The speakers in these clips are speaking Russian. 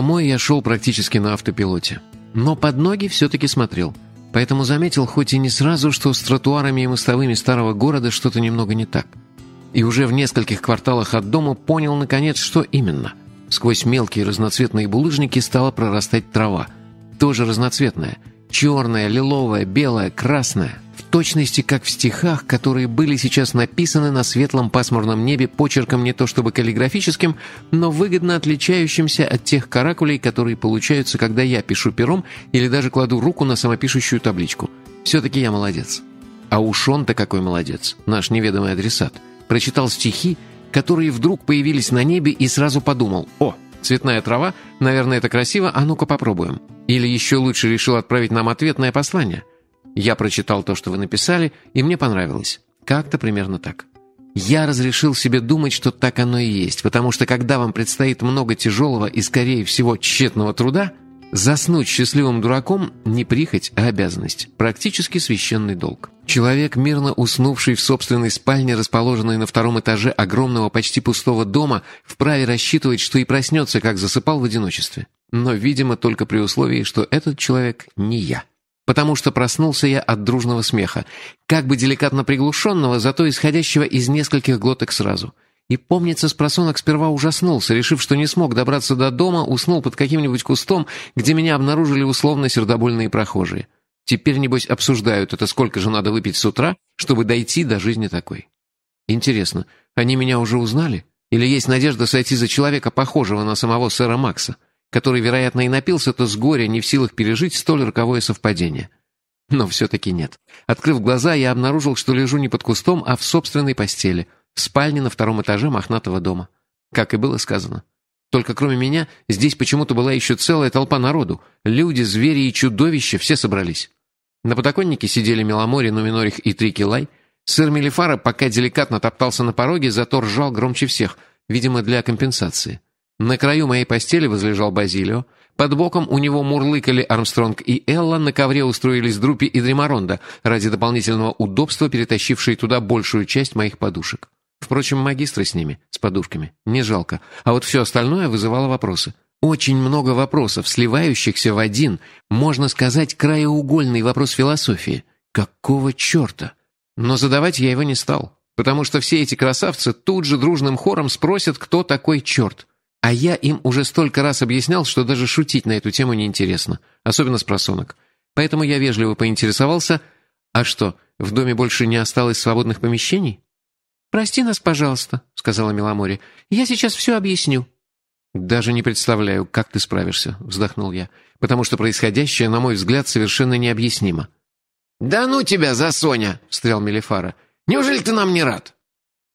Домой я шел практически на автопилоте. Но под ноги все-таки смотрел. Поэтому заметил, хоть и не сразу, что с тротуарами и мостовыми старого города что-то немного не так. И уже в нескольких кварталах от дома понял, наконец, что именно. Сквозь мелкие разноцветные булыжники стала прорастать трава. Тоже разноцветная. Черная, лиловая, белая, красная – в точности как в стихах, которые были сейчас написаны на светлом пасмурном небе почерком не то чтобы каллиграфическим, но выгодно отличающимся от тех каракулей, которые получаются, когда я пишу пером или даже кладу руку на самопишущую табличку. Все-таки я молодец. А уж он-то какой молодец, наш неведомый адресат. Прочитал стихи, которые вдруг появились на небе и сразу подумал «О, цветная трава, наверное, это красиво, а ну-ка попробуем». Или еще лучше решил отправить нам ответное послание – я прочитал то, что вы написали, и мне понравилось. Как-то примерно так. Я разрешил себе думать, что так оно и есть, потому что когда вам предстоит много тяжелого и, скорее всего, тщетного труда, заснуть счастливым дураком – не прихоть, а обязанность, практически священный долг. Человек, мирно уснувший в собственной спальне, расположенной на втором этаже огромного почти пустого дома, вправе рассчитывать, что и проснется, как засыпал в одиночестве. Но, видимо, только при условии, что этот человек не я потому что проснулся я от дружного смеха, как бы деликатно приглушенного, зато исходящего из нескольких глоток сразу. И, помнится, с просонок сперва ужаснулся, решив, что не смог добраться до дома, уснул под каким-нибудь кустом, где меня обнаружили условно сердобольные прохожие. Теперь, небось, обсуждают это, сколько же надо выпить с утра, чтобы дойти до жизни такой. Интересно, они меня уже узнали? Или есть надежда сойти за человека, похожего на самого сэра Макса? который, вероятно, и напился-то с горя, не в силах пережить столь роковое совпадение. Но все-таки нет. Открыв глаза, я обнаружил, что лежу не под кустом, а в собственной постели, в спальне на втором этаже мохнатого дома. Как и было сказано. Только кроме меня, здесь почему-то была еще целая толпа народу. Люди, звери и чудовища все собрались. На подоконнике сидели Меломори, Нуминорих и Трикилай. Сыр Мелифара пока деликатно топтался на пороге, зато ржал громче всех, видимо, для компенсации. На краю моей постели возлежал Базилио. Под боком у него мурлыкали Армстронг и Элла, на ковре устроились Друпи и Дремаронда, ради дополнительного удобства перетащившие туда большую часть моих подушек. Впрочем, магистры с ними, с подушками, не жалко. А вот все остальное вызывало вопросы. Очень много вопросов, сливающихся в один, можно сказать, краеугольный вопрос философии. Какого черта? Но задавать я его не стал, потому что все эти красавцы тут же дружным хором спросят, кто такой черт. А я им уже столько раз объяснял, что даже шутить на эту тему неинтересно, особенно с просонок. Поэтому я вежливо поинтересовался, а что, в доме больше не осталось свободных помещений? «Прости нас, пожалуйста», — сказала Миломори. «Я сейчас все объясню». «Даже не представляю, как ты справишься», — вздохнул я, «потому что происходящее, на мой взгляд, совершенно необъяснимо». «Да ну тебя за Соня!» — встрял Мелифара. «Неужели ты нам не рад?»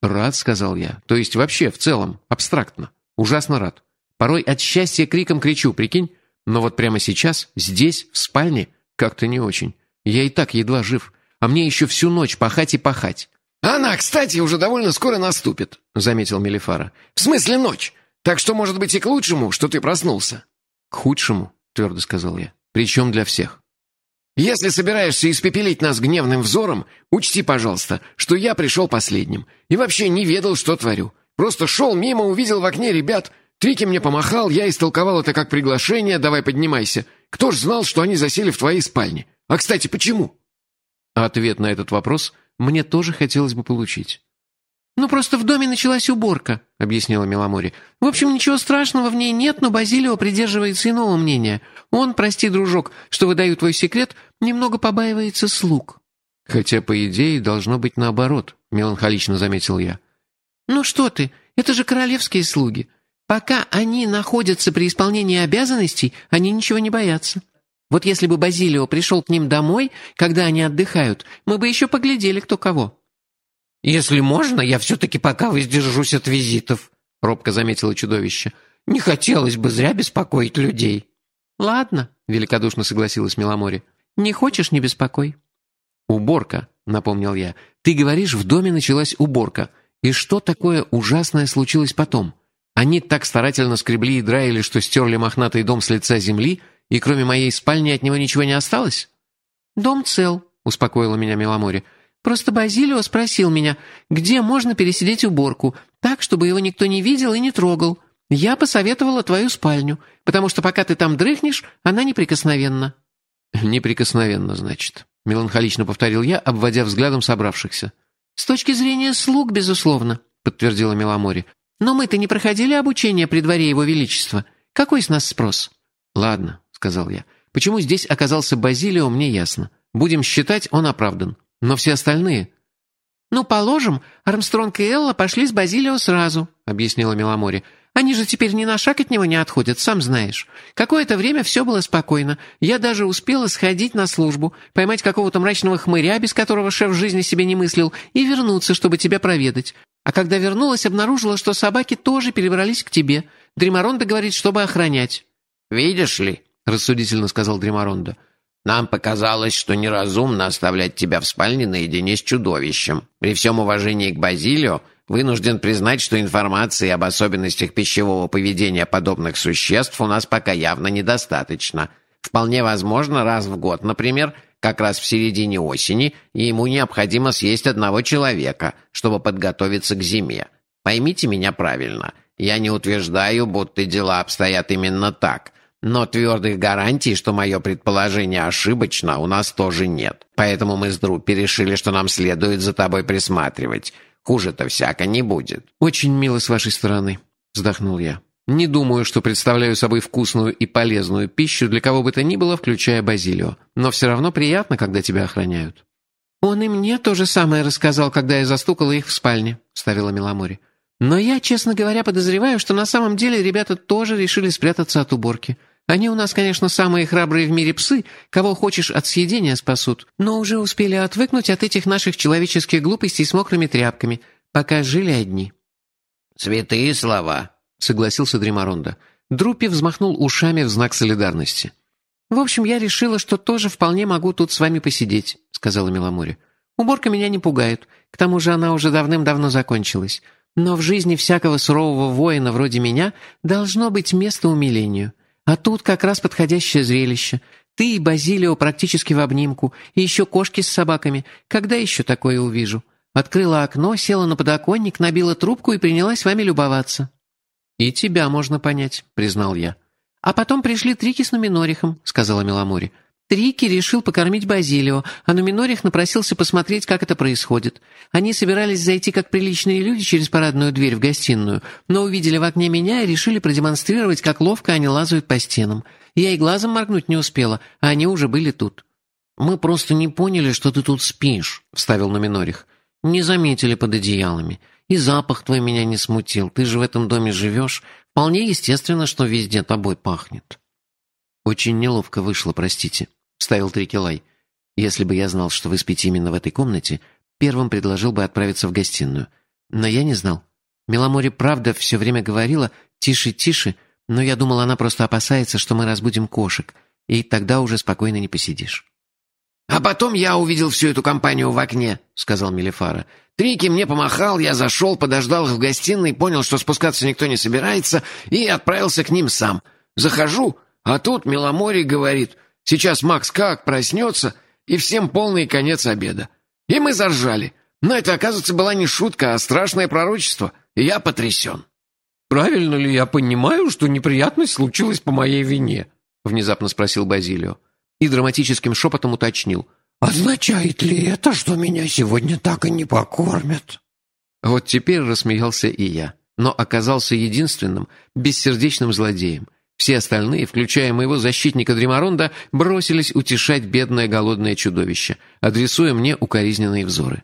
«Рад», — сказал я. «То есть вообще, в целом, абстрактно. Ужасно рад. Порой от счастья криком кричу, прикинь? Но вот прямо сейчас, здесь, в спальне, как-то не очень. Я и так едва жив. А мне еще всю ночь пахать и пахать. «Она, кстати, уже довольно скоро наступит», — заметил Мелифара. «В смысле ночь? Так что, может быть, и к лучшему, что ты проснулся». «К худшему», — твердо сказал я. «Причем для всех». «Если собираешься испепелить нас гневным взором, учти, пожалуйста, что я пришел последним и вообще не ведал, что творю. Просто шел мимо, увидел в окне ребят. Трики мне помахал, я истолковал это как приглашение, давай поднимайся. Кто ж знал, что они засели в твоей спальне? А, кстати, почему?» Ответ на этот вопрос мне тоже хотелось бы получить. «Ну, просто в доме началась уборка», — объяснила Меломори. «В общем, ничего страшного в ней нет, но Базилио придерживается иного мнения. Он, прости, дружок, что выдаю твой секрет, немного побаивается слуг». «Хотя, по идее, должно быть наоборот», — меланхолично заметил я. «Ну что ты, это же королевские слуги. Пока они находятся при исполнении обязанностей, они ничего не боятся. Вот если бы Базилио пришел к ним домой, когда они отдыхают, мы бы еще поглядели, кто кого». «Если можно, я все-таки пока воздержусь от визитов», — робко заметило чудовище. «Не хотелось бы зря беспокоить людей». «Ладно», — великодушно согласилась Миломори. «Не хочешь — не беспокой». «Уборка», — напомнил я. «Ты говоришь, в доме началась уборка. И что такое ужасное случилось потом? Они так старательно скребли и драили, что стерли мохнатый дом с лица земли, и кроме моей спальни от него ничего не осталось? «Дом цел», — успокоила меня Меломори. «Просто Базилио спросил меня, где можно пересидеть уборку, так, чтобы его никто не видел и не трогал. Я посоветовала твою спальню, потому что пока ты там дрыхнешь, она неприкосновенна». «Неприкосновенно, значит», — меланхолично повторил я, обводя взглядом собравшихся. «С точки зрения слуг, безусловно», — подтвердила Меломори. «Но мы-то не проходили обучение при дворе его величества. Какой с нас спрос?» «Ладно», — сказал я. «Почему здесь оказался Базилио, мне ясно. Будем считать, он оправдан. Но все остальные...» «Ну, положим, Армстронг и Элла пошли с Базилио сразу», — объяснила Меломори. «Они же теперь ни на шаг от него не отходят, сам знаешь. Какое-то время все было спокойно. Я даже успела сходить на службу, поймать какого-то мрачного хмыря, без которого шеф жизни себе не мыслил, и вернуться, чтобы тебя проведать. А когда вернулась, обнаружила, что собаки тоже перебрались к тебе. Дримарондо говорит, чтобы охранять». «Видишь ли», — рассудительно сказал Дримарондо, «нам показалось, что неразумно оставлять тебя в спальне наедине с чудовищем. При всем уважении к Базилио вынужден признать, что информации об особенностях пищевого поведения подобных существ у нас пока явно недостаточно. Вполне возможно, раз в год, например, как раз в середине осени, ему необходимо съесть одного человека, чтобы подготовиться к зиме. Поймите меня правильно. Я не утверждаю, будто дела обстоят именно так. Но твердых гарантий, что мое предположение ошибочно, у нас тоже нет. Поэтому мы с Друппи решили, что нам следует за тобой присматривать. Хуже-то всяко не будет». «Очень мило с вашей стороны», — вздохнул я. «Не думаю, что представляю собой вкусную и полезную пищу для кого бы то ни было, включая Базилио. Но все равно приятно, когда тебя охраняют». «Он и мне то же самое рассказал, когда я застукала их в спальне», — ставила Меломори. «Но я, честно говоря, подозреваю, что на самом деле ребята тоже решили спрятаться от уборки. Они у нас, конечно, самые храбрые в мире псы, кого хочешь от съедения спасут, но уже успели отвыкнуть от этих наших человеческих глупостей с мокрыми тряпками, пока жили одни». «Святые слова», — согласился Дримаронда. Друппи взмахнул ушами в знак солидарности. «В общем, я решила, что тоже вполне могу тут с вами посидеть», — сказала Меломори. «Уборка меня не пугает. К тому же она уже давным-давно закончилась. Но в жизни всякого сурового воина вроде меня должно быть место умилению. А тут как раз подходящее зрелище. Ты и Базилио практически в обнимку, и еще кошки с собаками. Когда еще такое увижу? Открыла окно, села на подоконник, набила трубку и принялась вами любоваться». «И тебя можно понять», — признал я. «А потом пришли Трики с Нуминорихом», — сказала Меломори. Трики решил покормить Базилио, а Нуминорих напросился посмотреть, как это происходит. Они собирались зайти как приличные люди через парадную дверь в гостиную, но увидели в окне меня и решили продемонстрировать, как ловко они лазают по стенам. Я и глазом моргнуть не успела, а они уже были тут. «Мы просто не поняли, что ты тут спишь», — вставил Нуминорих. «Не заметили под одеялами. И запах твой меня не смутил. Ты же в этом доме живешь. Вполне естественно, что везде тобой пахнет». «Очень неловко вышло, простите», — вставил Трикелай. «Если бы я знал, что вы спите именно в этой комнате, первым предложил бы отправиться в гостиную. Но я не знал. Меломори правда все время говорила «тише, тише», но я думал, она просто опасается, что мы разбудим кошек, и тогда уже спокойно не посидишь». «А потом я увидел всю эту компанию в окне», — сказал Мелифара. «Трики мне помахал, я зашел, подождал их в гостиной, понял, что спускаться никто не собирается, и отправился к ним сам. Захожу, а тут Меломори говорит, сейчас Макс как проснется, и всем полный конец обеда. И мы заржали. Но это, оказывается, была не шутка, а страшное пророчество, и я потрясен. «Правильно ли я понимаю, что неприятность случилась по моей вине?» внезапно спросил Базилио. И драматическим шепотом уточнил. «Означает ли это, что меня сегодня так и не покормят?» Вот теперь рассмеялся и я, но оказался единственным бессердечным злодеем, все остальные, включая моего защитника Дримаронда, бросились утешать бедное голодное чудовище, адресуя мне укоризненные взоры.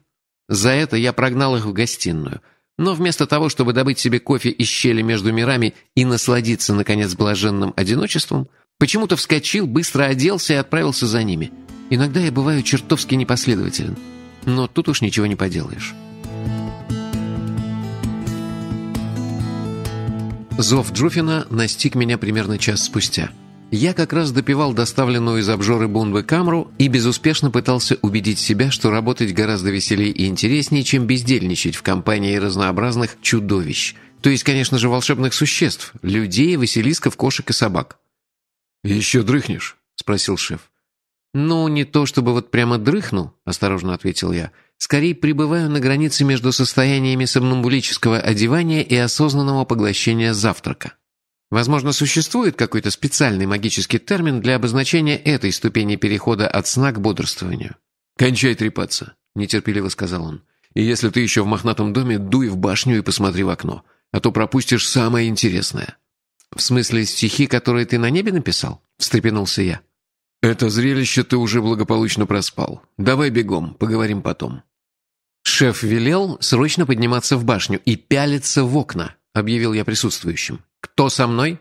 За это я прогнал их в гостиную. Но вместо того, чтобы добыть себе кофе из щели между мирами и насладиться, наконец, блаженным одиночеством, почему-то вскочил, быстро оделся и отправился за ними. Иногда я бываю чертовски непоследователен. Но тут уж ничего не поделаешь. Зов Джуфина настиг меня примерно час спустя. Я как раз допивал доставленную из обжоры Бунвы камру и безуспешно пытался убедить себя, что работать гораздо веселее и интереснее, чем бездельничать в компании разнообразных чудовищ. То есть, конечно же, волшебных существ, людей, василисков, кошек и собак. «Еще дрыхнешь?» – спросил шеф. «Ну, не то чтобы вот прямо дрыхну», – осторожно ответил я. Скорее пребываю на границе между состояниями сомнамбулического одевания и осознанного поглощения завтрака. Возможно, существует какой-то специальный магический термин для обозначения этой ступени перехода от сна к бодрствованию. «Кончай трепаться», — нетерпеливо сказал он. «И если ты еще в мохнатом доме, дуй в башню и посмотри в окно, а то пропустишь самое интересное». «В смысле стихи, которые ты на небе написал?» — встрепенулся я. «Это зрелище ты уже благополучно проспал. Давай бегом, поговорим потом». «Шеф велел срочно подниматься в башню и пялиться в окна», — объявил я присутствующим. «Кто со мной?»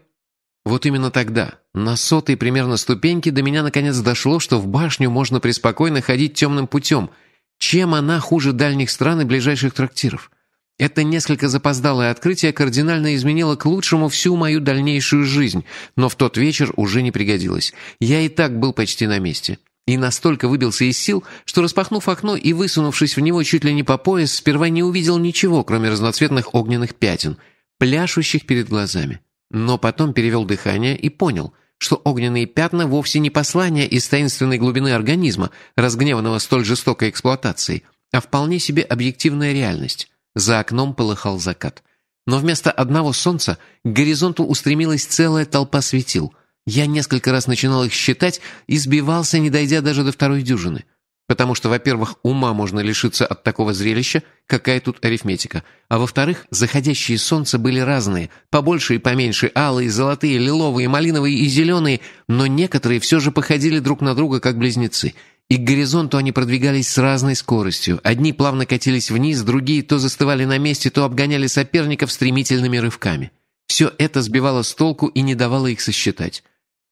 Вот именно тогда, на сотой примерно ступеньке, до меня наконец дошло, что в башню можно преспокойно ходить темным путем. Чем она хуже дальних стран и ближайших трактиров? Это несколько запоздалое открытие кардинально изменило к лучшему всю мою дальнейшую жизнь, но в тот вечер уже не пригодилось. Я и так был почти на месте и настолько выбился из сил, что, распахнув окно и высунувшись в него чуть ли не по пояс, сперва не увидел ничего, кроме разноцветных огненных пятен, пляшущих перед глазами. Но потом перевел дыхание и понял, что огненные пятна вовсе не послания из таинственной глубины организма, разгневанного столь жестокой эксплуатацией, а вполне себе объективная реальность. За окном полыхал закат. Но вместо одного солнца к горизонту устремилась целая толпа светил – я несколько раз начинал их считать и сбивался, не дойдя даже до второй дюжины. Потому что, во-первых, ума можно лишиться от такого зрелища, какая тут арифметика. А во-вторых, заходящие солнца были разные, побольше и поменьше, алые, золотые, лиловые, малиновые и зеленые, но некоторые все же походили друг на друга, как близнецы. И к горизонту они продвигались с разной скоростью. Одни плавно катились вниз, другие то застывали на месте, то обгоняли соперников стремительными рывками. Все это сбивало с толку и не давало их сосчитать.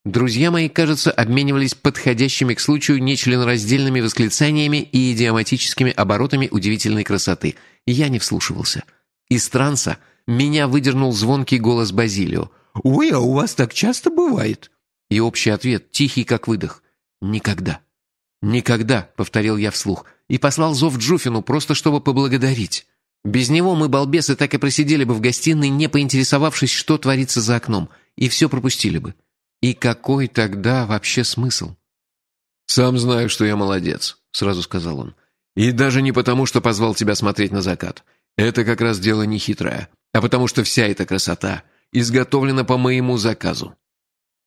Друзья мои, кажется, обменивались подходящими к случаю нечленораздельными восклицаниями и идиоматическими оборотами удивительной красоты. Я не вслушивался. Из транса меня выдернул звонкий голос Базилио. «Ой, а у вас так часто бывает?» И общий ответ, тихий как выдох. «Никогда». «Никогда», — повторил я вслух, и послал зов Джуфину, просто чтобы поблагодарить. Без него мы, балбесы, так и просидели бы в гостиной, не поинтересовавшись, что творится за окном, и все пропустили бы. И какой тогда вообще смысл? «Сам знаю, что я молодец», — сразу сказал он. «И даже не потому, что позвал тебя смотреть на закат. Это как раз дело не хитрое, а потому что вся эта красота изготовлена по моему заказу».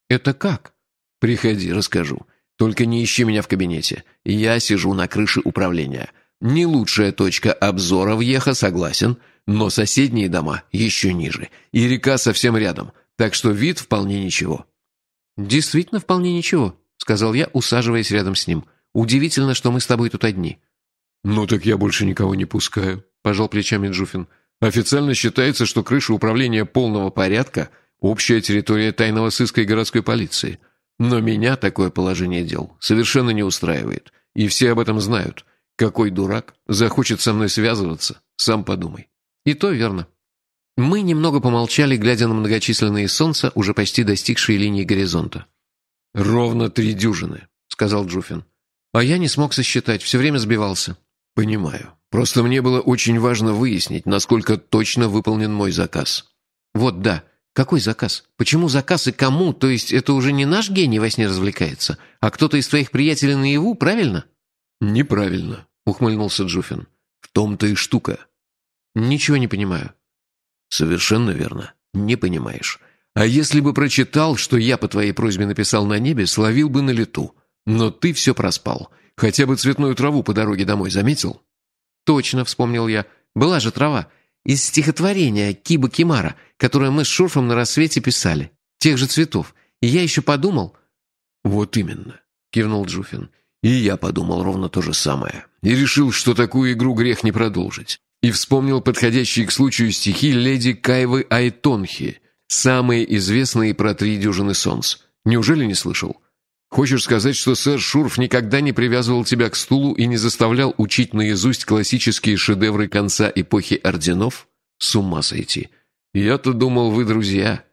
«Это как?» «Приходи, расскажу. Только не ищи меня в кабинете. Я сижу на крыше управления. Не лучшая точка обзора в Еха, согласен, но соседние дома еще ниже, и река совсем рядом, так что вид вполне ничего. «Действительно вполне ничего», — сказал я, усаживаясь рядом с ним. «Удивительно, что мы с тобой тут одни». «Ну так я больше никого не пускаю», — пожал плечами Джуфин. «Официально считается, что крыша управления полного порядка — общая территория тайного сыска и городской полиции. Но меня такое положение дел совершенно не устраивает. И все об этом знают. Какой дурак захочет со мной связываться, сам подумай». «И то верно», мы немного помолчали, глядя на многочисленные солнца, уже почти достигшие линии горизонта. «Ровно три дюжины», — сказал Джуфин. «А я не смог сосчитать, все время сбивался». «Понимаю. Просто мне было очень важно выяснить, насколько точно выполнен мой заказ». «Вот да. Какой заказ? Почему заказ и кому? То есть это уже не наш гений во сне развлекается, а кто-то из твоих приятелей наяву, правильно?» «Неправильно», — ухмыльнулся Джуфин. «В том-то и штука». «Ничего не понимаю». «Совершенно верно. Не понимаешь. А если бы прочитал, что я по твоей просьбе написал на небе, словил бы на лету. Но ты все проспал. Хотя бы цветную траву по дороге домой заметил?» «Точно», — вспомнил я. «Была же трава. Из стихотворения Киба Кимара, которое мы с Шурфом на рассвете писали. Тех же цветов. И я еще подумал...» «Вот именно», — кивнул Джуфин. «И я подумал ровно то же самое. И решил, что такую игру грех не продолжить и вспомнил подходящие к случаю стихи леди Кайвы Айтонхи, самые известные про три дюжины солнц. Неужели не слышал? Хочешь сказать, что сэр Шурф никогда не привязывал тебя к стулу и не заставлял учить наизусть классические шедевры конца эпохи орденов? С ума сойти. Я-то думал, вы друзья.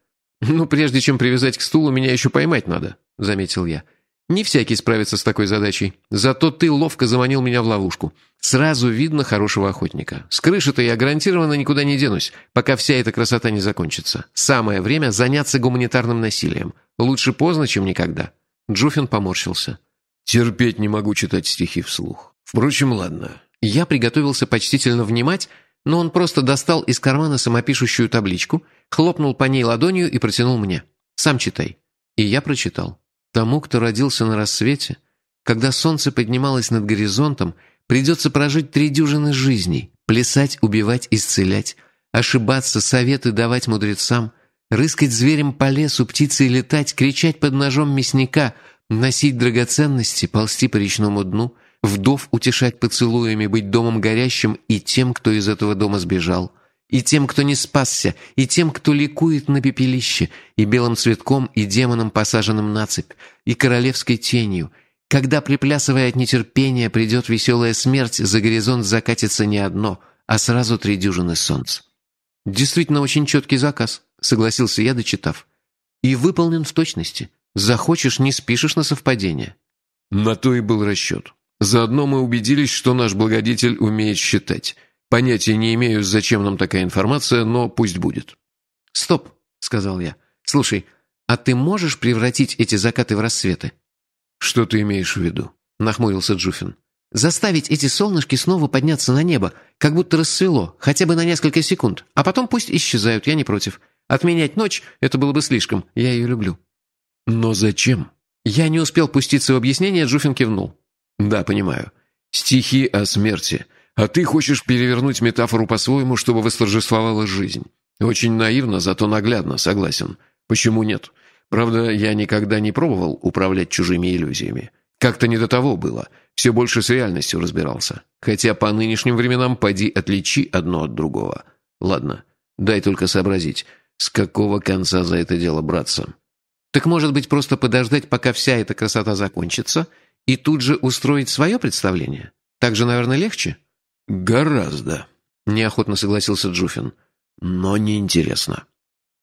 Ну, прежде чем привязать к стулу, меня еще поймать надо, заметил я. Не всякий справится с такой задачей. Зато ты ловко заманил меня в ловушку. Сразу видно хорошего охотника. С крыши-то я гарантированно никуда не денусь, пока вся эта красота не закончится. Самое время заняться гуманитарным насилием. Лучше поздно, чем никогда». Джуфин поморщился. «Терпеть не могу читать стихи вслух. Впрочем, ладно. Я приготовился почтительно внимать, но он просто достал из кармана самопишущую табличку, хлопнул по ней ладонью и протянул мне. «Сам читай». И я прочитал. «Тому, кто родился на рассвете, когда солнце поднималось над горизонтом, придется прожить три дюжины жизней, плясать, убивать, исцелять, ошибаться, советы давать мудрецам, рыскать зверем по лесу, птицей летать, кричать под ножом мясника, носить драгоценности, ползти по речному дну, вдов утешать поцелуями, быть домом горящим и тем, кто из этого дома сбежал, и тем, кто не спасся, и тем, кто ликует на пепелище, и белым цветком, и демоном, посаженным на цепь, и королевской тенью, когда, приплясывая от нетерпения, придет веселая смерть, за горизонт закатится не одно, а сразу три дюжины солнц. Действительно очень четкий заказ, согласился я, дочитав. И выполнен в точности. Захочешь, не спишешь на совпадение. На то и был расчет. Заодно мы убедились, что наш благодетель умеет считать. Понятия не имею, зачем нам такая информация, но пусть будет. «Стоп», — сказал я. «Слушай, а ты можешь превратить эти закаты в рассветы?» «Что ты имеешь в виду?» — нахмурился Джуфин. «Заставить эти солнышки снова подняться на небо, как будто рассвело, хотя бы на несколько секунд, а потом пусть исчезают, я не против. Отменять ночь — это было бы слишком, я ее люблю». «Но зачем?» Я не успел пуститься в объяснение, Джуфин кивнул. Да, понимаю. Стихи о смерти. А ты хочешь перевернуть метафору по-своему, чтобы восторжествовала жизнь. Очень наивно, зато наглядно, согласен. Почему нет? Правда, я никогда не пробовал управлять чужими иллюзиями. Как-то не до того было. Все больше с реальностью разбирался. Хотя по нынешним временам поди отличи одно от другого. Ладно, дай только сообразить, с какого конца за это дело браться. Так может быть просто подождать, пока вся эта красота закончится, и тут же устроить свое представление? Так же, наверное, легче?» «Гораздо», — неохотно согласился Джуфин. «Но неинтересно».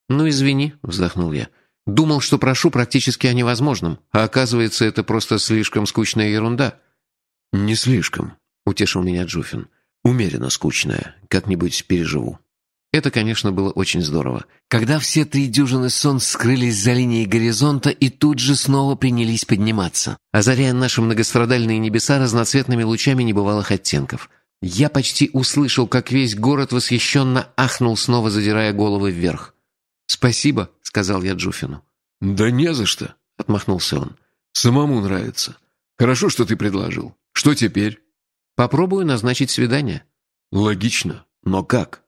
«Ну, извини», — вздохнул я. «Думал, что прошу практически о невозможном, а оказывается, это просто слишком скучная ерунда». «Не слишком», — утешил меня Джуфин. «Умеренно скучная. Как-нибудь переживу». Это, конечно, было очень здорово. Когда все три дюжины солнц скрылись за линией горизонта и тут же снова принялись подниматься, озаряя наши многострадальные небеса разноцветными лучами небывалых оттенков. Я почти услышал, как весь город восхищенно ахнул, снова задирая головы вверх. «Спасибо», — сказал я Джуфину. «Да не за что», — отмахнулся он. «Самому нравится. Хорошо, что ты предложил. Что теперь?» «Попробую назначить свидание». «Логично. Но как?»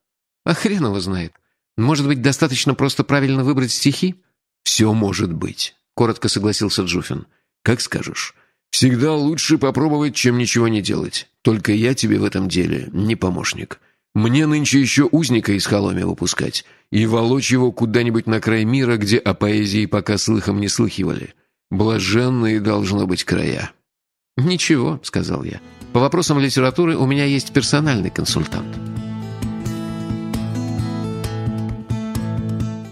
А хрен его знает. Может быть, достаточно просто правильно выбрать стихи? Все может быть, коротко согласился Джуфин. Как скажешь. Всегда лучше попробовать, чем ничего не делать. Только я тебе в этом деле не помощник. Мне нынче еще узника из холоми выпускать и волочь его куда-нибудь на край мира, где о поэзии пока слыхом не слыхивали. Блаженные должно быть края. «Ничего», — сказал я. «По вопросам литературы у меня есть персональный консультант».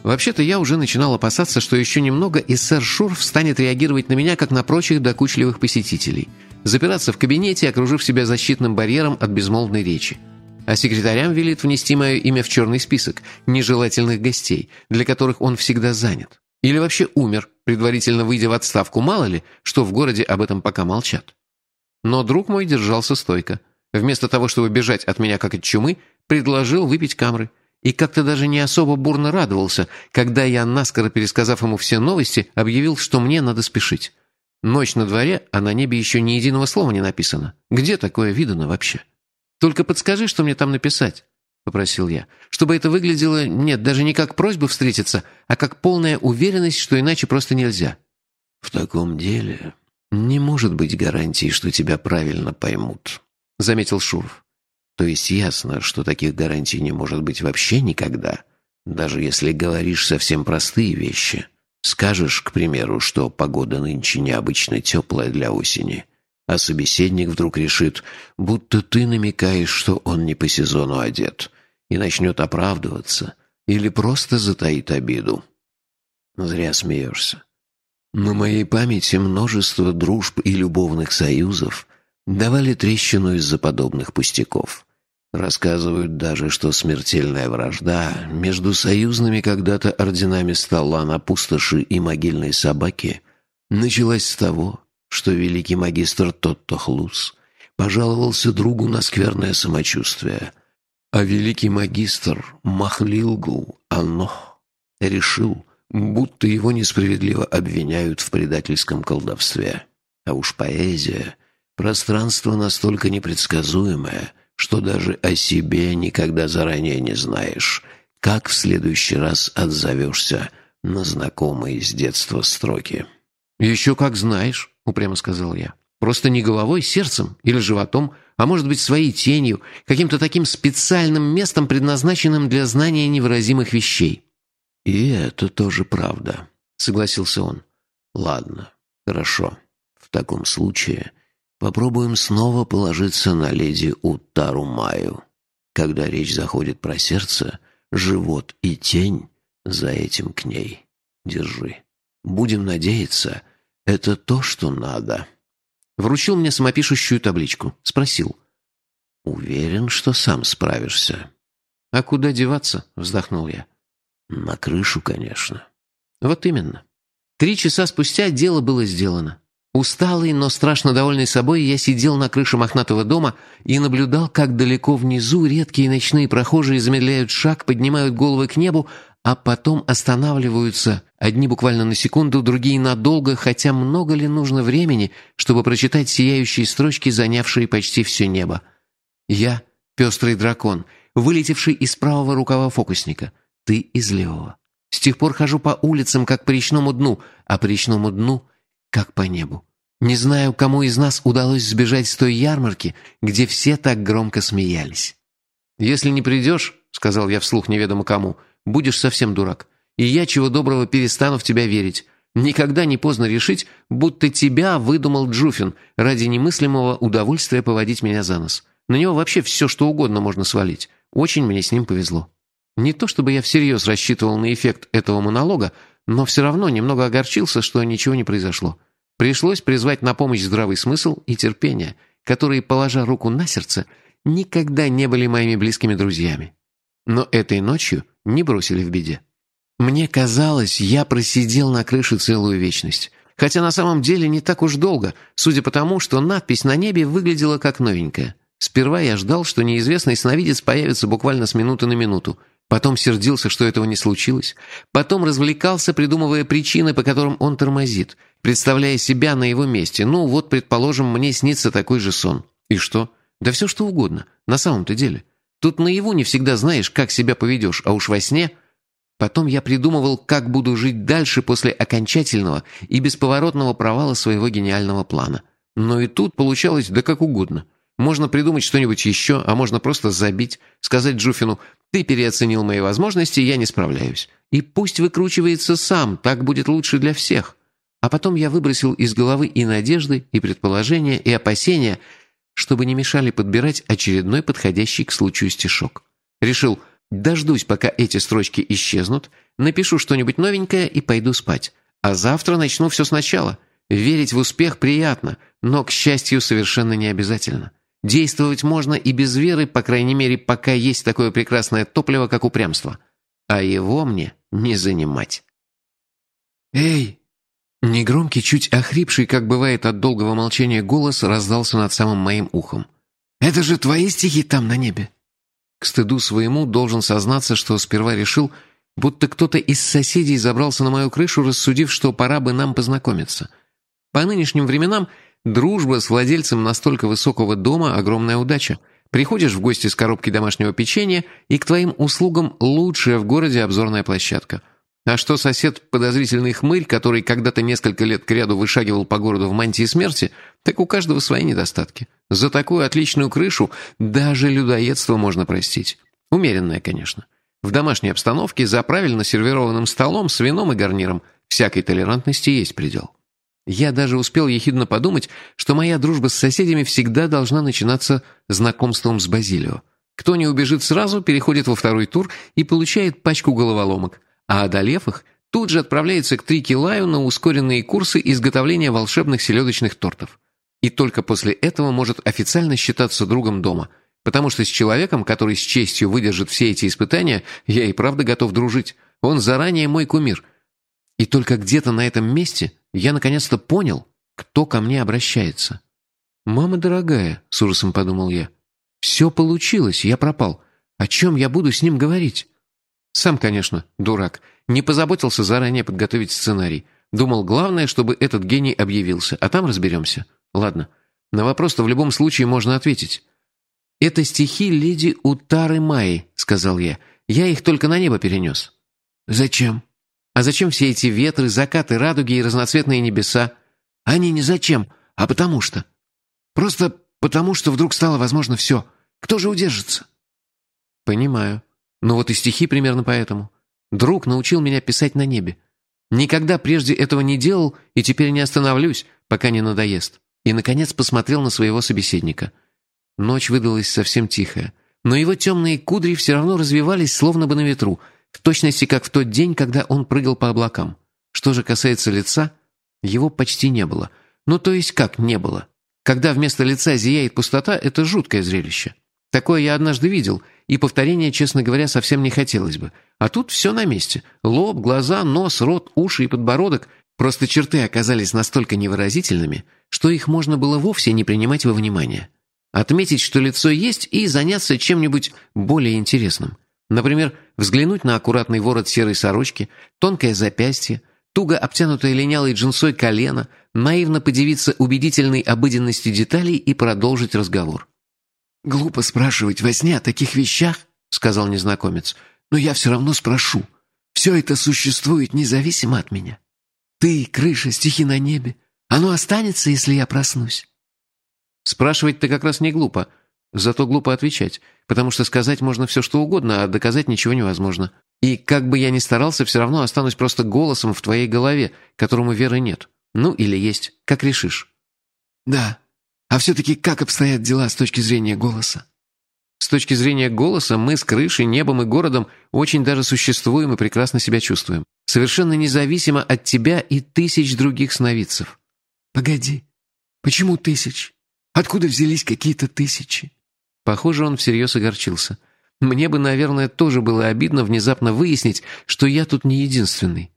Вообще-то я уже начинал опасаться, что еще немного, и сэр Шурф станет реагировать на меня, как на прочих докучливых посетителей. Запираться в кабинете, окружив себя защитным барьером от безмолвной речи. А секретарям велит внести мое имя в черный список нежелательных гостей, для которых он всегда занят. Или вообще умер, предварительно выйдя в отставку, мало ли, что в городе об этом пока молчат. Но друг мой держался стойко. Вместо того, чтобы бежать от меня как от чумы, предложил выпить камры – и как-то даже не особо бурно радовался, когда я, наскоро пересказав ему все новости, объявил, что мне надо спешить. Ночь на дворе, а на небе еще ни единого слова не написано. Где такое видано вообще? Только подскажи, что мне там написать, — попросил я. Чтобы это выглядело, нет, даже не как просьба встретиться, а как полная уверенность, что иначе просто нельзя. В таком деле не может быть гарантии, что тебя правильно поймут, — заметил Шуров. То есть ясно, что таких гарантий не может быть вообще никогда, даже если говоришь совсем простые вещи. Скажешь, к примеру, что погода нынче необычно теплая для осени, а собеседник вдруг решит, будто ты намекаешь, что он не по сезону одет, и начнет оправдываться или просто затаит обиду. Зря смеешься. На моей памяти множество дружб и любовных союзов давали трещину из-за подобных пустяков. Рассказывают даже, что смертельная вражда между союзными когда-то орденами стола на пустоши и могильной собаки началась с того, что великий магистр Тотто Хлус пожаловался другу на скверное самочувствие. А великий магистр Махлилгу Анох решил, будто его несправедливо обвиняют в предательском колдовстве. А уж поэзия — пространство настолько непредсказуемое, что даже о себе никогда заранее не знаешь, как в следующий раз отзовешься на знакомые с детства строки. «Еще как знаешь», — упрямо сказал я. «Просто не головой, сердцем или животом, а может быть своей тенью, каким-то таким специальным местом, предназначенным для знания невыразимых вещей». «И это тоже правда», — согласился он. «Ладно, хорошо. В таком случае попробуем снова положиться на леди Уттару Маю. Когда речь заходит про сердце, живот и тень, за этим к ней. Держи». Будем надеяться, это то, что надо. Вручил мне самопишущую табличку. Спросил. Уверен, что сам справишься. А куда деваться? Вздохнул я. На крышу, конечно. Вот именно. Три часа спустя дело было сделано. Усталый, но страшно довольный собой, я сидел на крыше мохнатого дома и наблюдал, как далеко внизу редкие ночные прохожие замедляют шаг, поднимают головы к небу, а потом останавливаются, одни буквально на секунду, другие надолго, хотя много ли нужно времени, чтобы прочитать сияющие строчки, занявшие почти все небо. Я — пестрый дракон, вылетевший из правого рукава фокусника, ты из левого. С тех пор хожу по улицам, как по речному дну, а по речному дну — как по небу. Не знаю, кому из нас удалось сбежать с той ярмарки, где все так громко смеялись. «Если не придешь», — сказал я вслух неведомо кому, — будешь совсем дурак. И я, чего доброго, перестану в тебя верить. Никогда не поздно решить, будто тебя выдумал Джуфин ради немыслимого удовольствия поводить меня за нос. На него вообще все, что угодно можно свалить. Очень мне с ним повезло. Не то чтобы я всерьез рассчитывал на эффект этого монолога, но все равно немного огорчился, что ничего не произошло. Пришлось призвать на помощь здравый смысл и терпение, которые, положа руку на сердце, никогда не были моими близкими друзьями. Но этой ночью не бросили в беде. Мне казалось, я просидел на крыше целую вечность. Хотя на самом деле не так уж долго, судя по тому, что надпись на небе выглядела как новенькая. Сперва я ждал, что неизвестный сновидец появится буквально с минуты на минуту. Потом сердился, что этого не случилось. Потом развлекался, придумывая причины, по которым он тормозит, представляя себя на его месте. Ну, вот, предположим, мне снится такой же сон. И что? Да все что угодно, на самом-то деле. Тут наяву не всегда знаешь, как себя поведешь, а уж во сне... Потом я придумывал, как буду жить дальше после окончательного и бесповоротного провала своего гениального плана. Но и тут получалось да как угодно. Можно придумать что-нибудь еще, а можно просто забить, сказать Джуфину «ты переоценил мои возможности, я не справляюсь». И пусть выкручивается сам, так будет лучше для всех. А потом я выбросил из головы и надежды, и предположения, и опасения – чтобы не мешали подбирать очередной подходящий к случаю стишок. Решил, дождусь, пока эти строчки исчезнут, напишу что-нибудь новенькое и пойду спать. А завтра начну все сначала. Верить в успех приятно, но, к счастью, совершенно не обязательно. Действовать можно и без веры, по крайней мере, пока есть такое прекрасное топливо, как упрямство. А его мне не занимать. «Эй, Негромкий, чуть охрипший, как бывает от долгого молчания, голос раздался над самым моим ухом. «Это же твои стихи там на небе!» К стыду своему должен сознаться, что сперва решил, будто кто-то из соседей забрался на мою крышу, рассудив, что пора бы нам познакомиться. По нынешним временам дружба с владельцем настолько высокого дома – огромная удача. Приходишь в гости с коробкой домашнего печенья, и к твоим услугам лучшая в городе обзорная площадка – а что сосед подозрительный хмырь, который когда-то несколько лет кряду вышагивал по городу в мантии смерти, так у каждого свои недостатки. За такую отличную крышу даже людоедство можно простить. Умеренное, конечно. В домашней обстановке за правильно сервированным столом с вином и гарниром всякой толерантности есть предел. Я даже успел ехидно подумать, что моя дружба с соседями всегда должна начинаться знакомством с Базилио. Кто не убежит сразу, переходит во второй тур и получает пачку головоломок, а одолев их, тут же отправляется к Трикилаю на ускоренные курсы изготовления волшебных селедочных тортов. И только после этого может официально считаться другом дома, потому что с человеком, который с честью выдержит все эти испытания, я и правда готов дружить. Он заранее мой кумир. И только где-то на этом месте я наконец-то понял, кто ко мне обращается. «Мама дорогая», — с ужасом подумал я. «Все получилось, я пропал. О чем я буду с ним говорить?» Сам, конечно, дурак. Не позаботился заранее подготовить сценарий. Думал, главное, чтобы этот гений объявился, а там разберемся. Ладно, на вопрос-то в любом случае можно ответить. «Это стихи леди Утары Майи», — сказал я. «Я их только на небо перенес». «Зачем?» «А зачем все эти ветры, закаты, радуги и разноцветные небеса?» «Они не зачем, а потому что. Просто потому, что вдруг стало возможно все. Кто же удержится?» «Понимаю. Ну вот и стихи примерно поэтому. Друг научил меня писать на небе. Никогда прежде этого не делал и теперь не остановлюсь, пока не надоест. И, наконец, посмотрел на своего собеседника. Ночь выдалась совсем тихая. Но его темные кудри все равно развивались, словно бы на ветру, в точности, как в тот день, когда он прыгал по облакам. Что же касается лица, его почти не было. Ну, то есть как не было? Когда вместо лица зияет пустота, это жуткое зрелище. Такое я однажды видел, и повторения, честно говоря, совсем не хотелось бы. А тут все на месте. Лоб, глаза, нос, рот, уши и подбородок. Просто черты оказались настолько невыразительными, что их можно было вовсе не принимать во внимание. Отметить, что лицо есть, и заняться чем-нибудь более интересным. Например, взглянуть на аккуратный ворот серой сорочки, тонкое запястье, туго обтянутое линялой джинсой колено, наивно подивиться убедительной обыденности деталей и продолжить разговор. «Глупо спрашивать во сне о таких вещах», — сказал незнакомец. «Но я все равно спрошу. Все это существует независимо от меня. Ты, крыша, стихи на небе. Оно останется, если я проснусь». Спрашивать-то как раз не глупо. Зато глупо отвечать, потому что сказать можно все что угодно, а доказать ничего невозможно. И как бы я ни старался, все равно останусь просто голосом в твоей голове, которому веры нет. Ну или есть, как решишь. «Да, а все-таки как обстоят дела с точки зрения голоса?» С точки зрения голоса мы с крышей, небом и городом очень даже существуем и прекрасно себя чувствуем. Совершенно независимо от тебя и тысяч других сновидцев. «Погоди, почему тысяч? Откуда взялись какие-то тысячи?» Похоже, он всерьез огорчился. Мне бы, наверное, тоже было обидно внезапно выяснить, что я тут не единственный.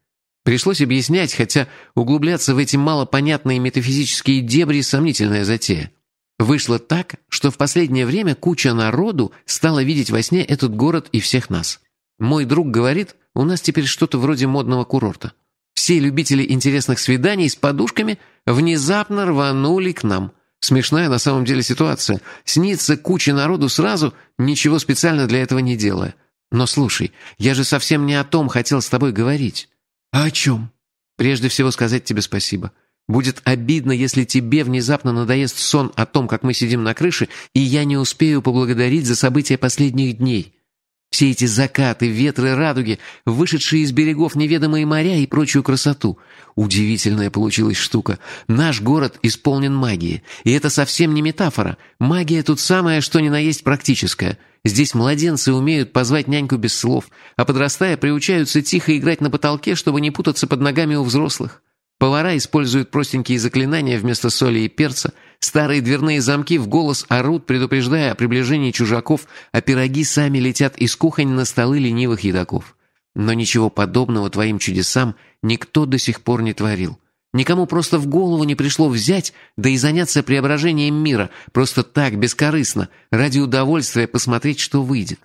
Пришлось объяснять, хотя углубляться в эти малопонятные метафизические дебри – сомнительная затея. Вышло так, что в последнее время куча народу стала видеть во сне этот город и всех нас. Мой друг говорит, у нас теперь что-то вроде модного курорта. Все любители интересных свиданий с подушками внезапно рванули к нам. Смешная на самом деле ситуация. Снится куча народу сразу, ничего специально для этого не делая. Но слушай, я же совсем не о том хотел с тобой говорить. А о чем? Прежде всего сказать тебе спасибо. Будет обидно, если тебе внезапно надоест сон о том, как мы сидим на крыше, и я не успею поблагодарить за события последних дней. Все эти закаты, ветры, радуги, вышедшие из берегов неведомые моря и прочую красоту. Удивительная получилась штука. Наш город исполнен магией. И это совсем не метафора. Магия тут самое, что ни на есть практическая. Здесь младенцы умеют позвать няньку без слов, а подрастая приучаются тихо играть на потолке, чтобы не путаться под ногами у взрослых. Повара используют простенькие заклинания вместо соли и перца, старые дверные замки в голос орут, предупреждая о приближении чужаков, а пироги сами летят из кухонь на столы ленивых едоков. Но ничего подобного твоим чудесам никто до сих пор не творил. Никому просто в голову не пришло взять, да и заняться преображением мира, просто так, бескорыстно, ради удовольствия посмотреть, что выйдет.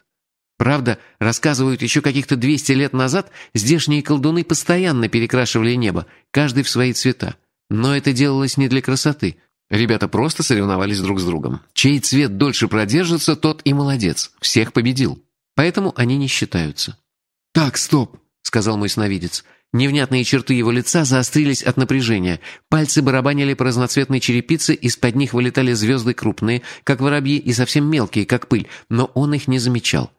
Правда, рассказывают, еще каких-то 200 лет назад здешние колдуны постоянно перекрашивали небо, каждый в свои цвета. Но это делалось не для красоты. Ребята просто соревновались друг с другом. Чей цвет дольше продержится, тот и молодец. Всех победил. Поэтому они не считаются. «Так, стоп», — сказал мой сновидец. Невнятные черты его лица заострились от напряжения. Пальцы барабанили по разноцветной черепице, из-под них вылетали звезды крупные, как воробьи, и совсем мелкие, как пыль, но он их не замечал.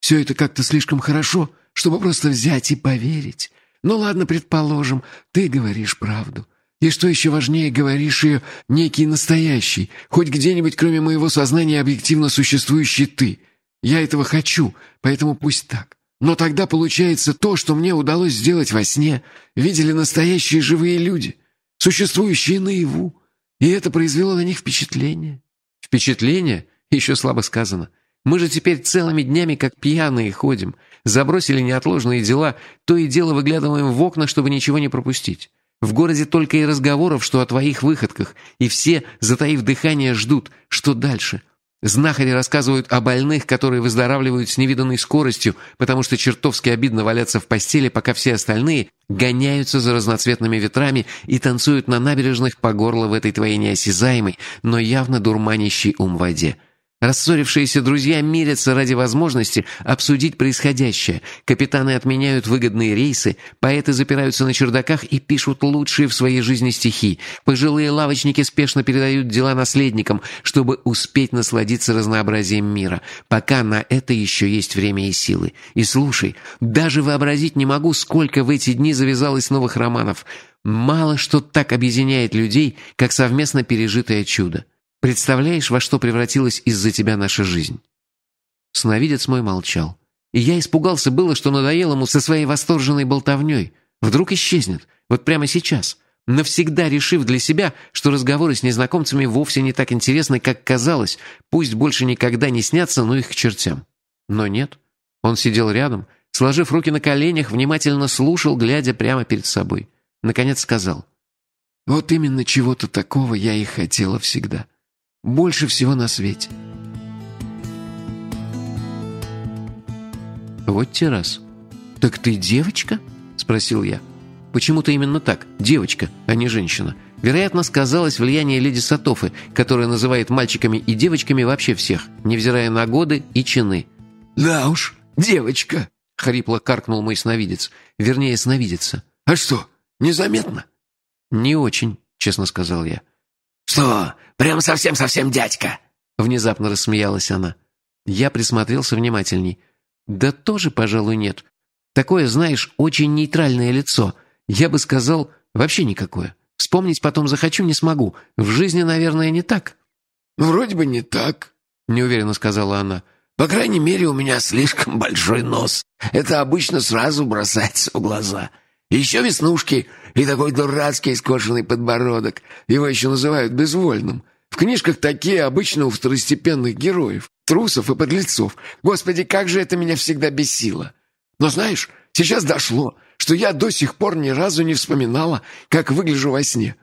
Все это как-то слишком хорошо, чтобы просто взять и поверить. Ну ладно, предположим, ты говоришь правду. И что еще важнее, говоришь ее некий настоящий, хоть где-нибудь кроме моего сознания объективно существующий ты. Я этого хочу, поэтому пусть так. Но тогда получается то, что мне удалось сделать во сне, видели настоящие живые люди, существующие наяву, и это произвело на них впечатление. Впечатление? Еще слабо сказано. Мы же теперь целыми днями как пьяные ходим. Забросили неотложные дела, то и дело выглядываем в окна, чтобы ничего не пропустить. В городе только и разговоров, что о твоих выходках, и все, затаив дыхание, ждут, что дальше. Знахари рассказывают о больных, которые выздоравливают с невиданной скоростью, потому что чертовски обидно валяться в постели, пока все остальные гоняются за разноцветными ветрами и танцуют на набережных по горло в этой твоей неосязаемой, но явно дурманящей ум воде. Рассорившиеся друзья мирятся ради возможности обсудить происходящее. Капитаны отменяют выгодные рейсы, поэты запираются на чердаках и пишут лучшие в своей жизни стихи. Пожилые лавочники спешно передают дела наследникам, чтобы успеть насладиться разнообразием мира, пока на это еще есть время и силы. И слушай, даже вообразить не могу, сколько в эти дни завязалось новых романов. Мало что так объединяет людей, как совместно пережитое чудо. Представляешь, во что превратилась из-за тебя наша жизнь?» Сновидец мой молчал. И я испугался было, что надоел ему со своей восторженной болтовней. Вдруг исчезнет, вот прямо сейчас, навсегда решив для себя, что разговоры с незнакомцами вовсе не так интересны, как казалось, пусть больше никогда не снятся, но их к чертям. Но нет. Он сидел рядом, сложив руки на коленях, внимательно слушал, глядя прямо перед собой. Наконец сказал. «Вот именно чего-то такого я и хотела всегда. Больше всего на свете. Вот те раз. «Так ты девочка?» – спросил я. Почему-то именно так, девочка, а не женщина. Вероятно, сказалось влияние леди Сатофы, которая называет мальчиками и девочками вообще всех, невзирая на годы и чины. «Да уж, девочка!» — хрипло каркнул мой сновидец. Вернее, сновидица. «А что, незаметно?» «Не очень», — честно сказал я. «Что, прям совсем-совсем дядька?» Внезапно рассмеялась она. Я присмотрелся внимательней. «Да тоже, пожалуй, нет. Такое, знаешь, очень нейтральное лицо. Я бы сказал, вообще никакое. Вспомнить потом захочу, не смогу. В жизни, наверное, не так». «Вроде бы не так», — неуверенно сказала она. «По крайней мере, у меня слишком большой нос. Это обычно сразу бросается в глаза. Еще веснушки и такой дурацкий скошенный подбородок. Его еще называют безвольным. В книжках такие обычно у второстепенных героев, трусов и подлецов. Господи, как же это меня всегда бесило. Но знаешь, сейчас дошло, что я до сих пор ни разу не вспоминала, как выгляжу во сне.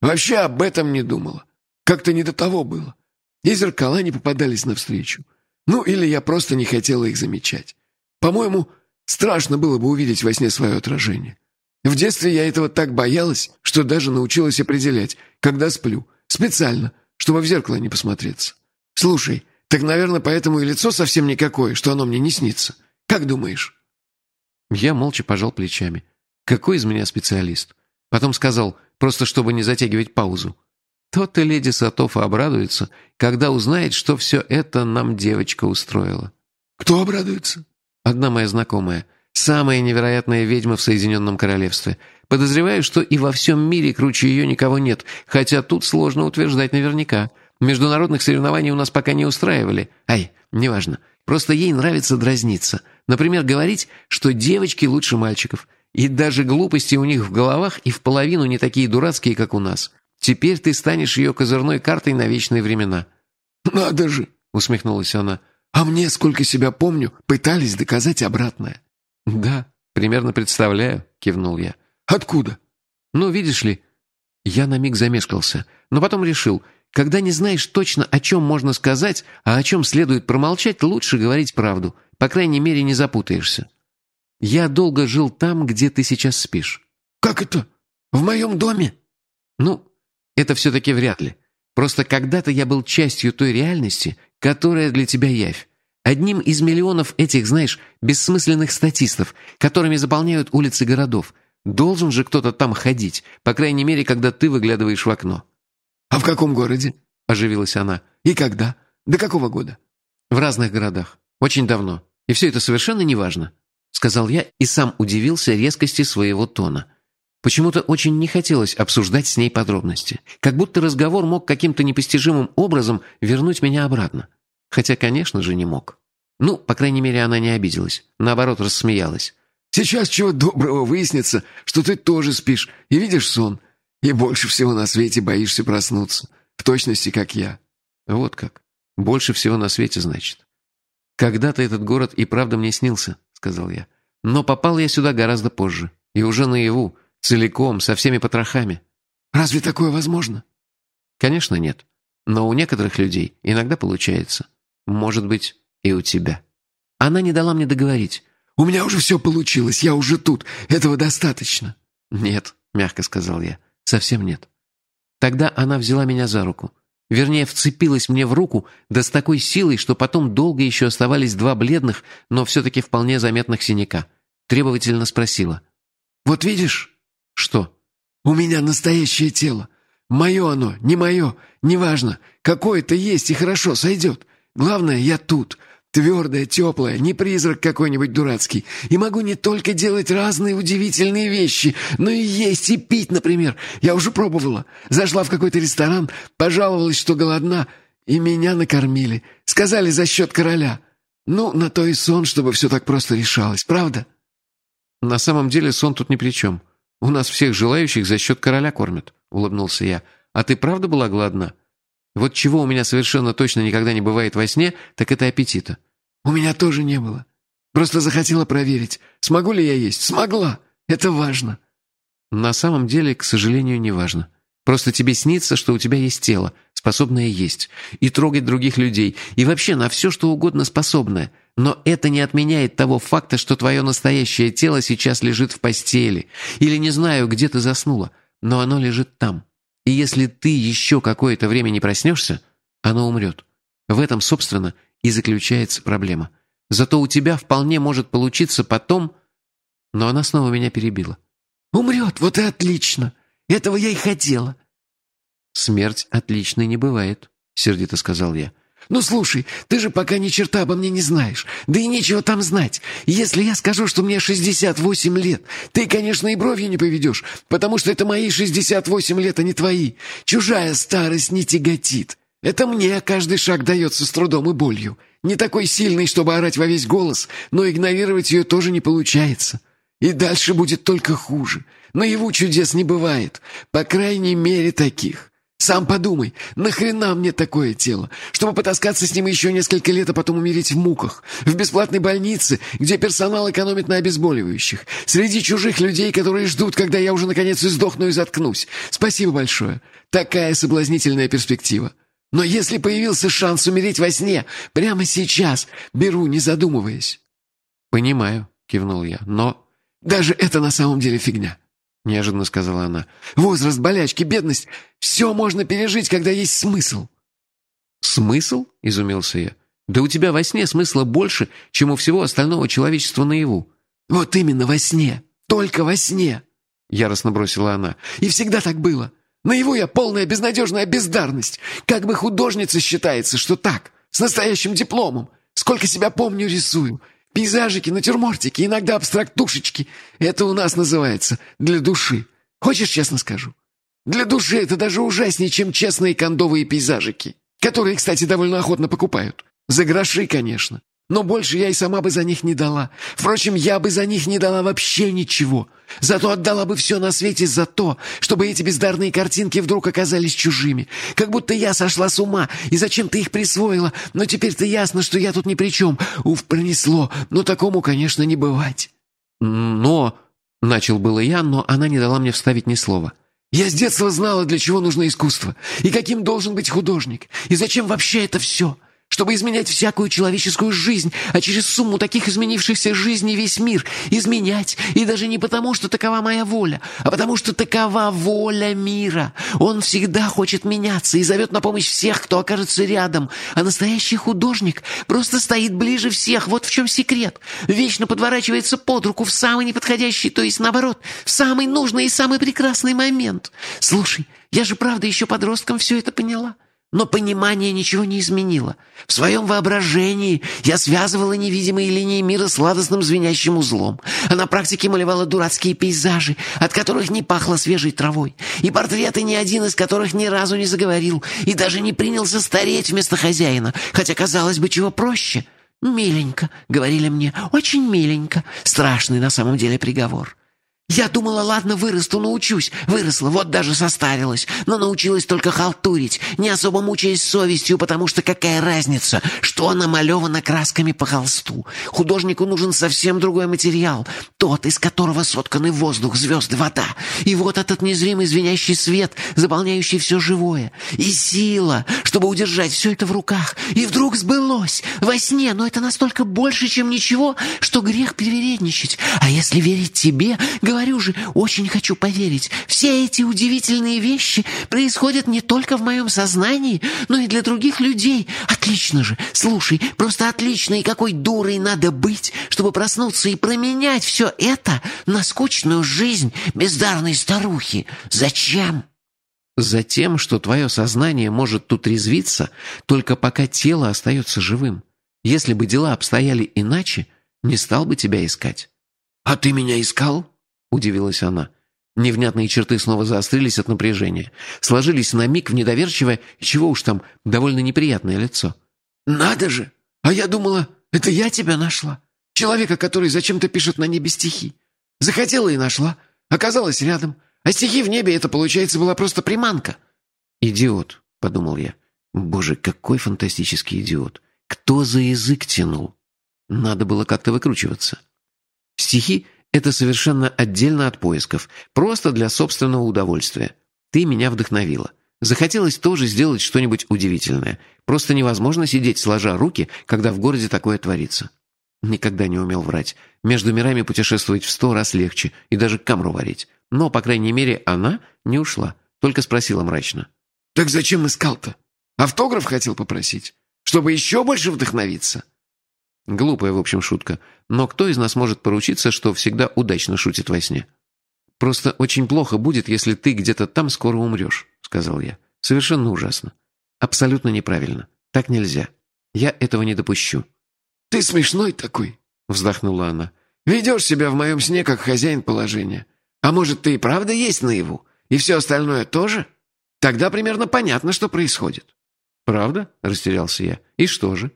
Вообще об этом не думала. Как-то не до того было. И зеркала не попадались навстречу. Ну, или я просто не хотела их замечать. По-моему, страшно было бы увидеть во сне свое отражение. В детстве я этого так боялась, что даже научилась определять, когда сплю. Специально, чтобы в зеркало не посмотреться. Слушай, так, наверное, поэтому и лицо совсем никакое, что оно мне не снится. Как думаешь?» Я молча пожал плечами. «Какой из меня специалист?» Потом сказал, просто чтобы не затягивать паузу. «То-то леди Сатофа обрадуется, когда узнает, что все это нам девочка устроила». «Кто обрадуется?» «Одна моя знакомая. Самая невероятная ведьма в Соединенном Королевстве. Подозреваю, что и во всем мире круче ее никого нет, хотя тут сложно утверждать наверняка. Международных соревнований у нас пока не устраивали. Ай, неважно. Просто ей нравится дразниться. Например, говорить, что девочки лучше мальчиков. И даже глупости у них в головах и в половину не такие дурацкие, как у нас. Теперь ты станешь ее козырной картой на вечные времена». «Надо же!» — усмехнулась она. «А мне, сколько себя помню, пытались доказать обратное». «Да, примерно представляю», — кивнул я. «Откуда?» «Ну, видишь ли...» Я на миг замешкался, но потом решил, когда не знаешь точно, о чем можно сказать, а о чем следует промолчать, лучше говорить правду. По крайней мере, не запутаешься. Я долго жил там, где ты сейчас спишь. «Как это? В моем доме?» «Ну, это все-таки вряд ли. Просто когда-то я был частью той реальности, которая для тебя явь. Одним из миллионов этих, знаешь, бессмысленных статистов, которыми заполняют улицы городов. Должен же кто-то там ходить, по крайней мере, когда ты выглядываешь в окно. «А в каком городе?» – оживилась она. «И когда? До какого года?» «В разных городах. Очень давно. И все это совершенно неважно», – сказал я и сам удивился резкости своего тона. Почему-то очень не хотелось обсуждать с ней подробности. Как будто разговор мог каким-то непостижимым образом вернуть меня обратно. Хотя, конечно же, не мог. Ну, по крайней мере, она не обиделась. Наоборот, рассмеялась. «Сейчас чего доброго выяснится, что ты тоже спишь и видишь сон, и больше всего на свете боишься проснуться, в точности, как я». «Вот как. Больше всего на свете, значит». «Когда-то этот город и правда мне снился», — сказал я. «Но попал я сюда гораздо позже. И уже наяву. Целиком, со всеми потрохами. Разве такое возможно? Конечно, нет. Но у некоторых людей иногда получается. Может быть, и у тебя. Она не дала мне договорить. «У меня уже все получилось, я уже тут. Этого достаточно». «Нет», — мягко сказал я, — «совсем нет». Тогда она взяла меня за руку. Вернее, вцепилась мне в руку, да с такой силой, что потом долго еще оставались два бледных, но все-таки вполне заметных синяка. Требовательно спросила. «Вот видишь?» «Что?» «У меня настоящее тело. Мое оно, не мое, неважно. Какое-то есть и хорошо, сойдет. Главное, я тут. Твердая, теплая, не призрак какой-нибудь дурацкий. И могу не только делать разные удивительные вещи, но и есть, и пить, например. Я уже пробовала. Зашла в какой-то ресторан, пожаловалась, что голодна, и меня накормили. Сказали за счет короля. Ну, на то и сон, чтобы все так просто решалось, правда?» «На самом деле сон тут ни при чем. У нас всех желающих за счет короля кормят», — улыбнулся я. «А ты правда была голодна?» Вот чего у меня совершенно точно никогда не бывает во сне, так это аппетита. У меня тоже не было. Просто захотела проверить, смогу ли я есть. Смогла. Это важно. На самом деле, к сожалению, не важно. Просто тебе снится, что у тебя есть тело, способное есть, и трогать других людей, и вообще на все, что угодно способное. Но это не отменяет того факта, что твое настоящее тело сейчас лежит в постели. Или не знаю, где ты заснула, но оно лежит там. И если ты еще какое-то время не проснешься, оно умрет. В этом, собственно, и заключается проблема. Зато у тебя вполне может получиться потом... Но она снова меня перебила. «Умрет, вот и отлично! Этого я и хотела!» «Смерть отличной не бывает», — сердито сказал я. «Ну, слушай, ты же пока ни черта обо мне не знаешь. Да и нечего там знать. Если я скажу, что мне 68 лет, ты, конечно, и бровью не поведешь, потому что это мои 68 лет, а не твои. Чужая старость не тяготит. Это мне каждый шаг дается с трудом и болью. Не такой сильный, чтобы орать во весь голос, но игнорировать ее тоже не получается. И дальше будет только хуже. Наяву чудес не бывает. По крайней мере, таких». Сам подумай, нахрена мне такое тело? Чтобы потаскаться с ним еще несколько лет, а потом умереть в муках. В бесплатной больнице, где персонал экономит на обезболивающих. Среди чужих людей, которые ждут, когда я уже наконец издохну и заткнусь. Спасибо большое. Такая соблазнительная перспектива. Но если появился шанс умереть во сне, прямо сейчас, беру, не задумываясь. «Понимаю», — кивнул я, — «но...» «Даже это на самом деле фигня неожиданно сказала она. «Возраст, болячки, бедность — все можно пережить, когда есть смысл». «Смысл?» — изумился я. «Да у тебя во сне смысла больше, чем у всего остального человечества наяву». «Вот именно во сне. Только во сне!» — яростно бросила она. «И всегда так было. Наяву я полная безнадежная бездарность. Как бы художница считается, что так, с настоящим дипломом. Сколько себя помню, рисую. Пейзажики, натюрмортики, иногда абстрактушечки. Это у нас называется для души. Хочешь, честно скажу? Для души это даже ужаснее, чем честные кондовые пейзажики, которые, кстати, довольно охотно покупают. За гроши, конечно. Но больше я и сама бы за них не дала. Впрочем, я бы за них не дала вообще ничего. Зато отдала бы все на свете за то, чтобы эти бездарные картинки вдруг оказались чужими. Как будто я сошла с ума и зачем-то их присвоила. Но теперь-то ясно, что я тут ни при чем. Уф, пронесло. Но такому, конечно, не бывать. Но... Начал было я, но она не дала мне вставить ни слова. Я с детства знала, для чего нужно искусство, и каким должен быть художник, и зачем вообще это все чтобы изменять всякую человеческую жизнь, а через сумму таких изменившихся жизней весь мир изменять. И даже не потому, что такова моя воля, а потому, что такова воля мира. Он всегда хочет меняться и зовет на помощь всех, кто окажется рядом. А настоящий художник просто стоит ближе всех. Вот в чем секрет. Вечно подворачивается под руку в самый неподходящий, то есть наоборот, в самый нужный и самый прекрасный момент. Слушай, я же правда еще подростком все это поняла. Но понимание ничего не изменило. В своем воображении я связывала невидимые линии мира сладостным звенящим узлом, а на практике малевала дурацкие пейзажи, от которых не пахло свежей травой, и портреты, ни один из которых ни разу не заговорил и даже не принялся стареть вместо хозяина, хотя, казалось бы, чего проще. «Миленько», — говорили мне, — «очень миленько». Страшный на самом деле приговор. Я думала, ладно, вырасту, научусь. Выросла, вот даже состарилась. Но научилась только халтурить, не особо мучаясь совестью, потому что какая разница, что намалевано красками по холсту. Художнику нужен совсем другой материал, тот, из которого сотканы воздух, звезды, вода. И вот этот незримый звенящий свет, заполняющий все живое. И сила, чтобы удержать все это в руках. И вдруг сбылось во сне, но это настолько больше, чем ничего, что грех привередничать. А если верить тебе, Говорю же, очень хочу поверить. Все эти удивительные вещи происходят не только в моем сознании, но и для других людей. Отлично же. Слушай, просто отлично. И какой дурой надо быть, чтобы проснуться и променять все это на скучную жизнь бездарной старухи. Зачем? Затем, что твое сознание может тут резвиться, только пока тело остается живым. Если бы дела обстояли иначе, не стал бы тебя искать. «А ты меня искал?» — удивилась она. Невнятные черты снова заострились от напряжения. Сложились на миг в недоверчивое, чего уж там, довольно неприятное лицо. «Надо же! А я думала, это я тебя нашла. Человека, который зачем-то пишет на небе стихи. Захотела и нашла. Оказалась рядом. А стихи в небе, это, получается, была просто приманка». «Идиот», — подумал я. «Боже, какой фантастический идиот! Кто за язык тянул?» Надо было как-то выкручиваться. Стихи это совершенно отдельно от поисков, просто для собственного удовольствия. Ты меня вдохновила. Захотелось тоже сделать что-нибудь удивительное. Просто невозможно сидеть сложа руки, когда в городе такое творится. Никогда не умел врать. Между мирами путешествовать в сто раз легче и даже камру варить. Но, по крайней мере, она не ушла, только спросила мрачно. «Так зачем искал-то? Автограф хотел попросить? Чтобы еще больше вдохновиться?» Глупая, в общем, шутка. Но кто из нас может поручиться, что всегда удачно шутит во сне? «Просто очень плохо будет, если ты где-то там скоро умрешь», — сказал я. «Совершенно ужасно. Абсолютно неправильно. Так нельзя. Я этого не допущу». «Ты смешной такой», — вздохнула она. «Ведешь себя в моем сне, как хозяин положения. А может, ты и правда есть наяву? И все остальное тоже? Тогда примерно понятно, что происходит». «Правда?» — растерялся я. «И что же?»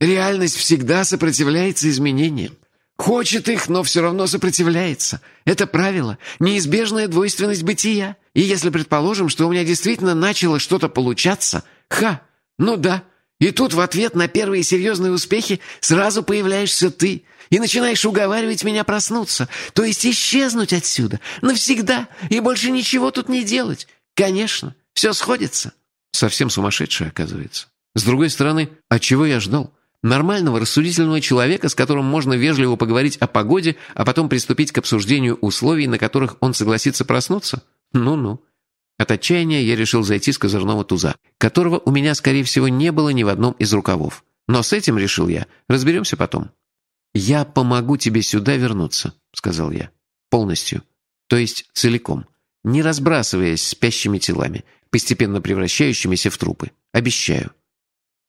Реальность всегда сопротивляется изменениям. Хочет их, но все равно сопротивляется. Это правило, неизбежная двойственность бытия. И если предположим, что у меня действительно начало что-то получаться, ха, ну да, и тут в ответ на первые серьезные успехи сразу появляешься ты и начинаешь уговаривать меня проснуться, то есть исчезнуть отсюда навсегда и больше ничего тут не делать. Конечно, все сходится. Совсем сумасшедший, оказывается. С другой стороны, от чего я ждал? Нормального, рассудительного человека, с которым можно вежливо поговорить о погоде, а потом приступить к обсуждению условий, на которых он согласится проснуться? Ну-ну. От отчаяния я решил зайти с козырного туза, которого у меня, скорее всего, не было ни в одном из рукавов. Но с этим, решил я, разберемся потом. «Я помогу тебе сюда вернуться», — сказал я. «Полностью. То есть целиком. Не разбрасываясь спящими телами, постепенно превращающимися в трупы. Обещаю».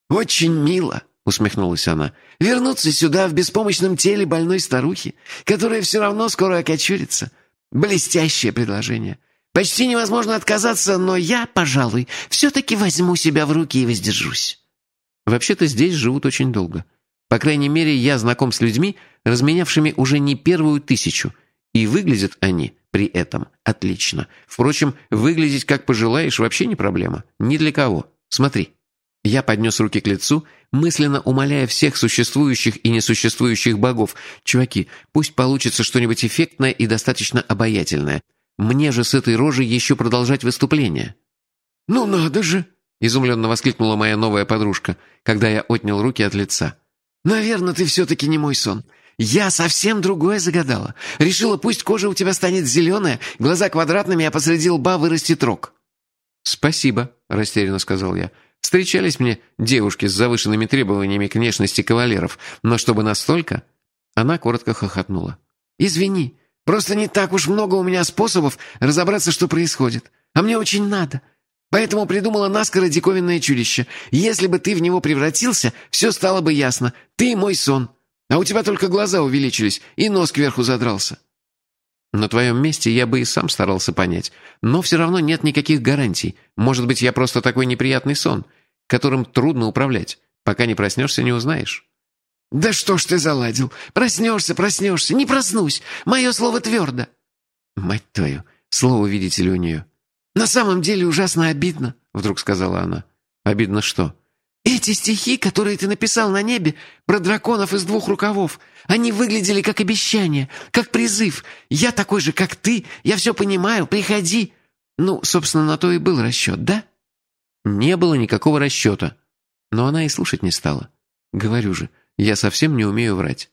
«Очень мило», — усмехнулась она. «Вернуться сюда в беспомощном теле больной старухи, которая все равно скоро окочурится. Блестящее предложение. Почти невозможно отказаться, но я, пожалуй, все-таки возьму себя в руки и воздержусь». «Вообще-то здесь живут очень долго. По крайней мере, я знаком с людьми, разменявшими уже не первую тысячу, и выглядят они при этом отлично. Впрочем, выглядеть как пожелаешь вообще не проблема. Ни для кого. Смотри». Я поднес руки к лицу, мысленно умоляя всех существующих и несуществующих богов. «Чуваки, пусть получится что-нибудь эффектное и достаточно обаятельное. Мне же с этой рожей еще продолжать выступление». «Ну надо же!» — изумленно воскликнула моя новая подружка, когда я отнял руки от лица. «Наверное, ты все-таки не мой сон. Я совсем другое загадала. Решила, пусть кожа у тебя станет зеленая, глаза квадратными, а посреди лба вырастет рог». «Спасибо», — растерянно сказал я. Встречались мне девушки с завышенными требованиями к внешности кавалеров, но чтобы настолько...» Она коротко хохотнула. «Извини, просто не так уж много у меня способов разобраться, что происходит. А мне очень надо. Поэтому придумала наскоро диковинное чудище. Если бы ты в него превратился, все стало бы ясно. Ты мой сон. А у тебя только глаза увеличились, и нос кверху задрался». На твоем месте я бы и сам старался понять. Но все равно нет никаких гарантий. Может быть, я просто такой неприятный сон, которым трудно управлять. Пока не проснешься, не узнаешь. «Да что ж ты заладил? Проснешься, проснешься, не проснусь. Мое слово твердо». «Мать твою, слово видите ли у нее?» «На самом деле ужасно обидно», — вдруг сказала она. «Обидно что?» «Эти стихи, которые ты написал на небе, про драконов из двух рукавов, они выглядели как обещание, как призыв. Я такой же, как ты, я все понимаю, приходи». Ну, собственно, на то и был расчет, да? Не было никакого расчета. Но она и слушать не стала. Говорю же, я совсем не умею врать.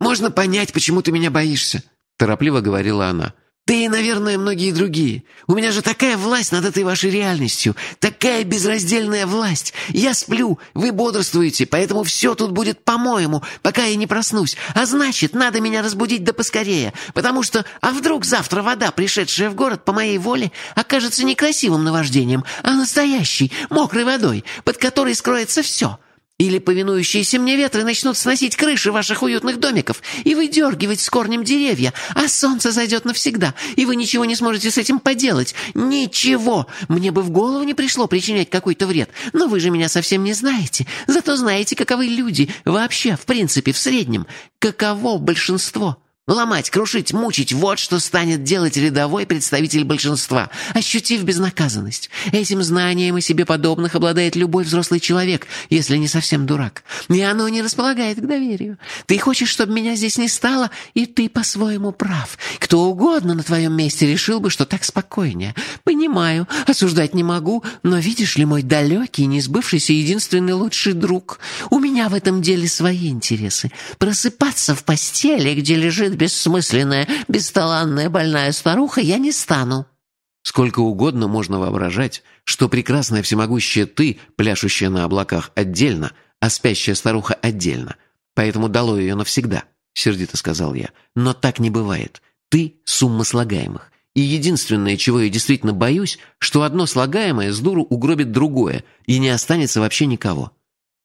«Можно понять, почему ты меня боишься», — торопливо говорила она. «Ты и, наверное, многие другие. У меня же такая власть над этой вашей реальностью, такая безраздельная власть. Я сплю, вы бодрствуете, поэтому все тут будет по-моему, пока я не проснусь. А значит, надо меня разбудить да поскорее, потому что, а вдруг завтра вода, пришедшая в город по моей воле, окажется не красивым наваждением, а настоящей, мокрой водой, под которой скроется все». Или повинующиеся мне ветры начнут сносить крыши ваших уютных домиков и выдергивать с корнем деревья, а солнце зайдет навсегда, и вы ничего не сможете с этим поделать. Ничего! Мне бы в голову не пришло причинять какой-то вред, но вы же меня совсем не знаете. Зато знаете, каковы люди вообще, в принципе, в среднем. Каково большинство. Ломать, крушить, мучить – вот что станет делать рядовой представитель большинства, ощутив безнаказанность. Этим знанием и себе подобных обладает любой взрослый человек, если не совсем дурак. И оно не располагает к доверию. Ты хочешь, чтобы меня здесь не стало, и ты по-своему прав. Кто угодно на твоем месте решил бы, что так спокойнее. Понимаю, осуждать не могу, но видишь ли, мой далекий, не сбывшийся единственный лучший друг, у меня в этом деле свои интересы. Просыпаться в постели, где лежит бессмысленная, бесталанная больная старуха, я не стану». Сколько угодно можно воображать, что прекрасная всемогущая ты, пляшущая на облаках, отдельно, а спящая старуха отдельно. Поэтому дало ее навсегда, — сердито сказал я. Но так не бывает. Ты — сумма слагаемых. И единственное, чего я действительно боюсь, что одно слагаемое с дуру угробит другое, и не останется вообще никого.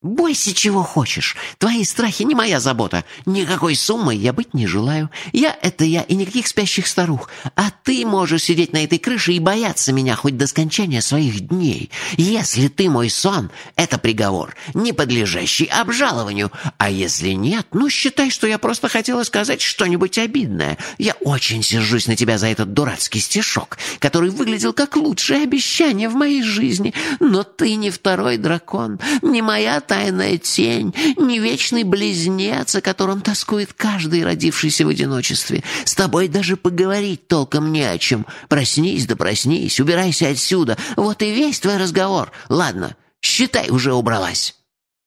«Бойся чего хочешь. Твои страхи не моя забота. Никакой суммы я быть не желаю. Я — это я и никаких спящих старух. А ты можешь сидеть на этой крыше и бояться меня хоть до скончания своих дней. Если ты мой сон, это приговор, не подлежащий обжалованию. А если нет, ну, считай, что я просто хотела сказать что-нибудь обидное. Я очень сержусь на тебя за этот дурацкий стишок, который выглядел как лучшее обещание в моей жизни. Но ты не второй дракон, не моя тайная тень, не вечный близнец, о котором тоскует каждый, родившийся в одиночестве. С тобой даже поговорить толком не о чем. Проснись да проснись, убирайся отсюда. Вот и весь твой разговор. Ладно, считай, уже убралась».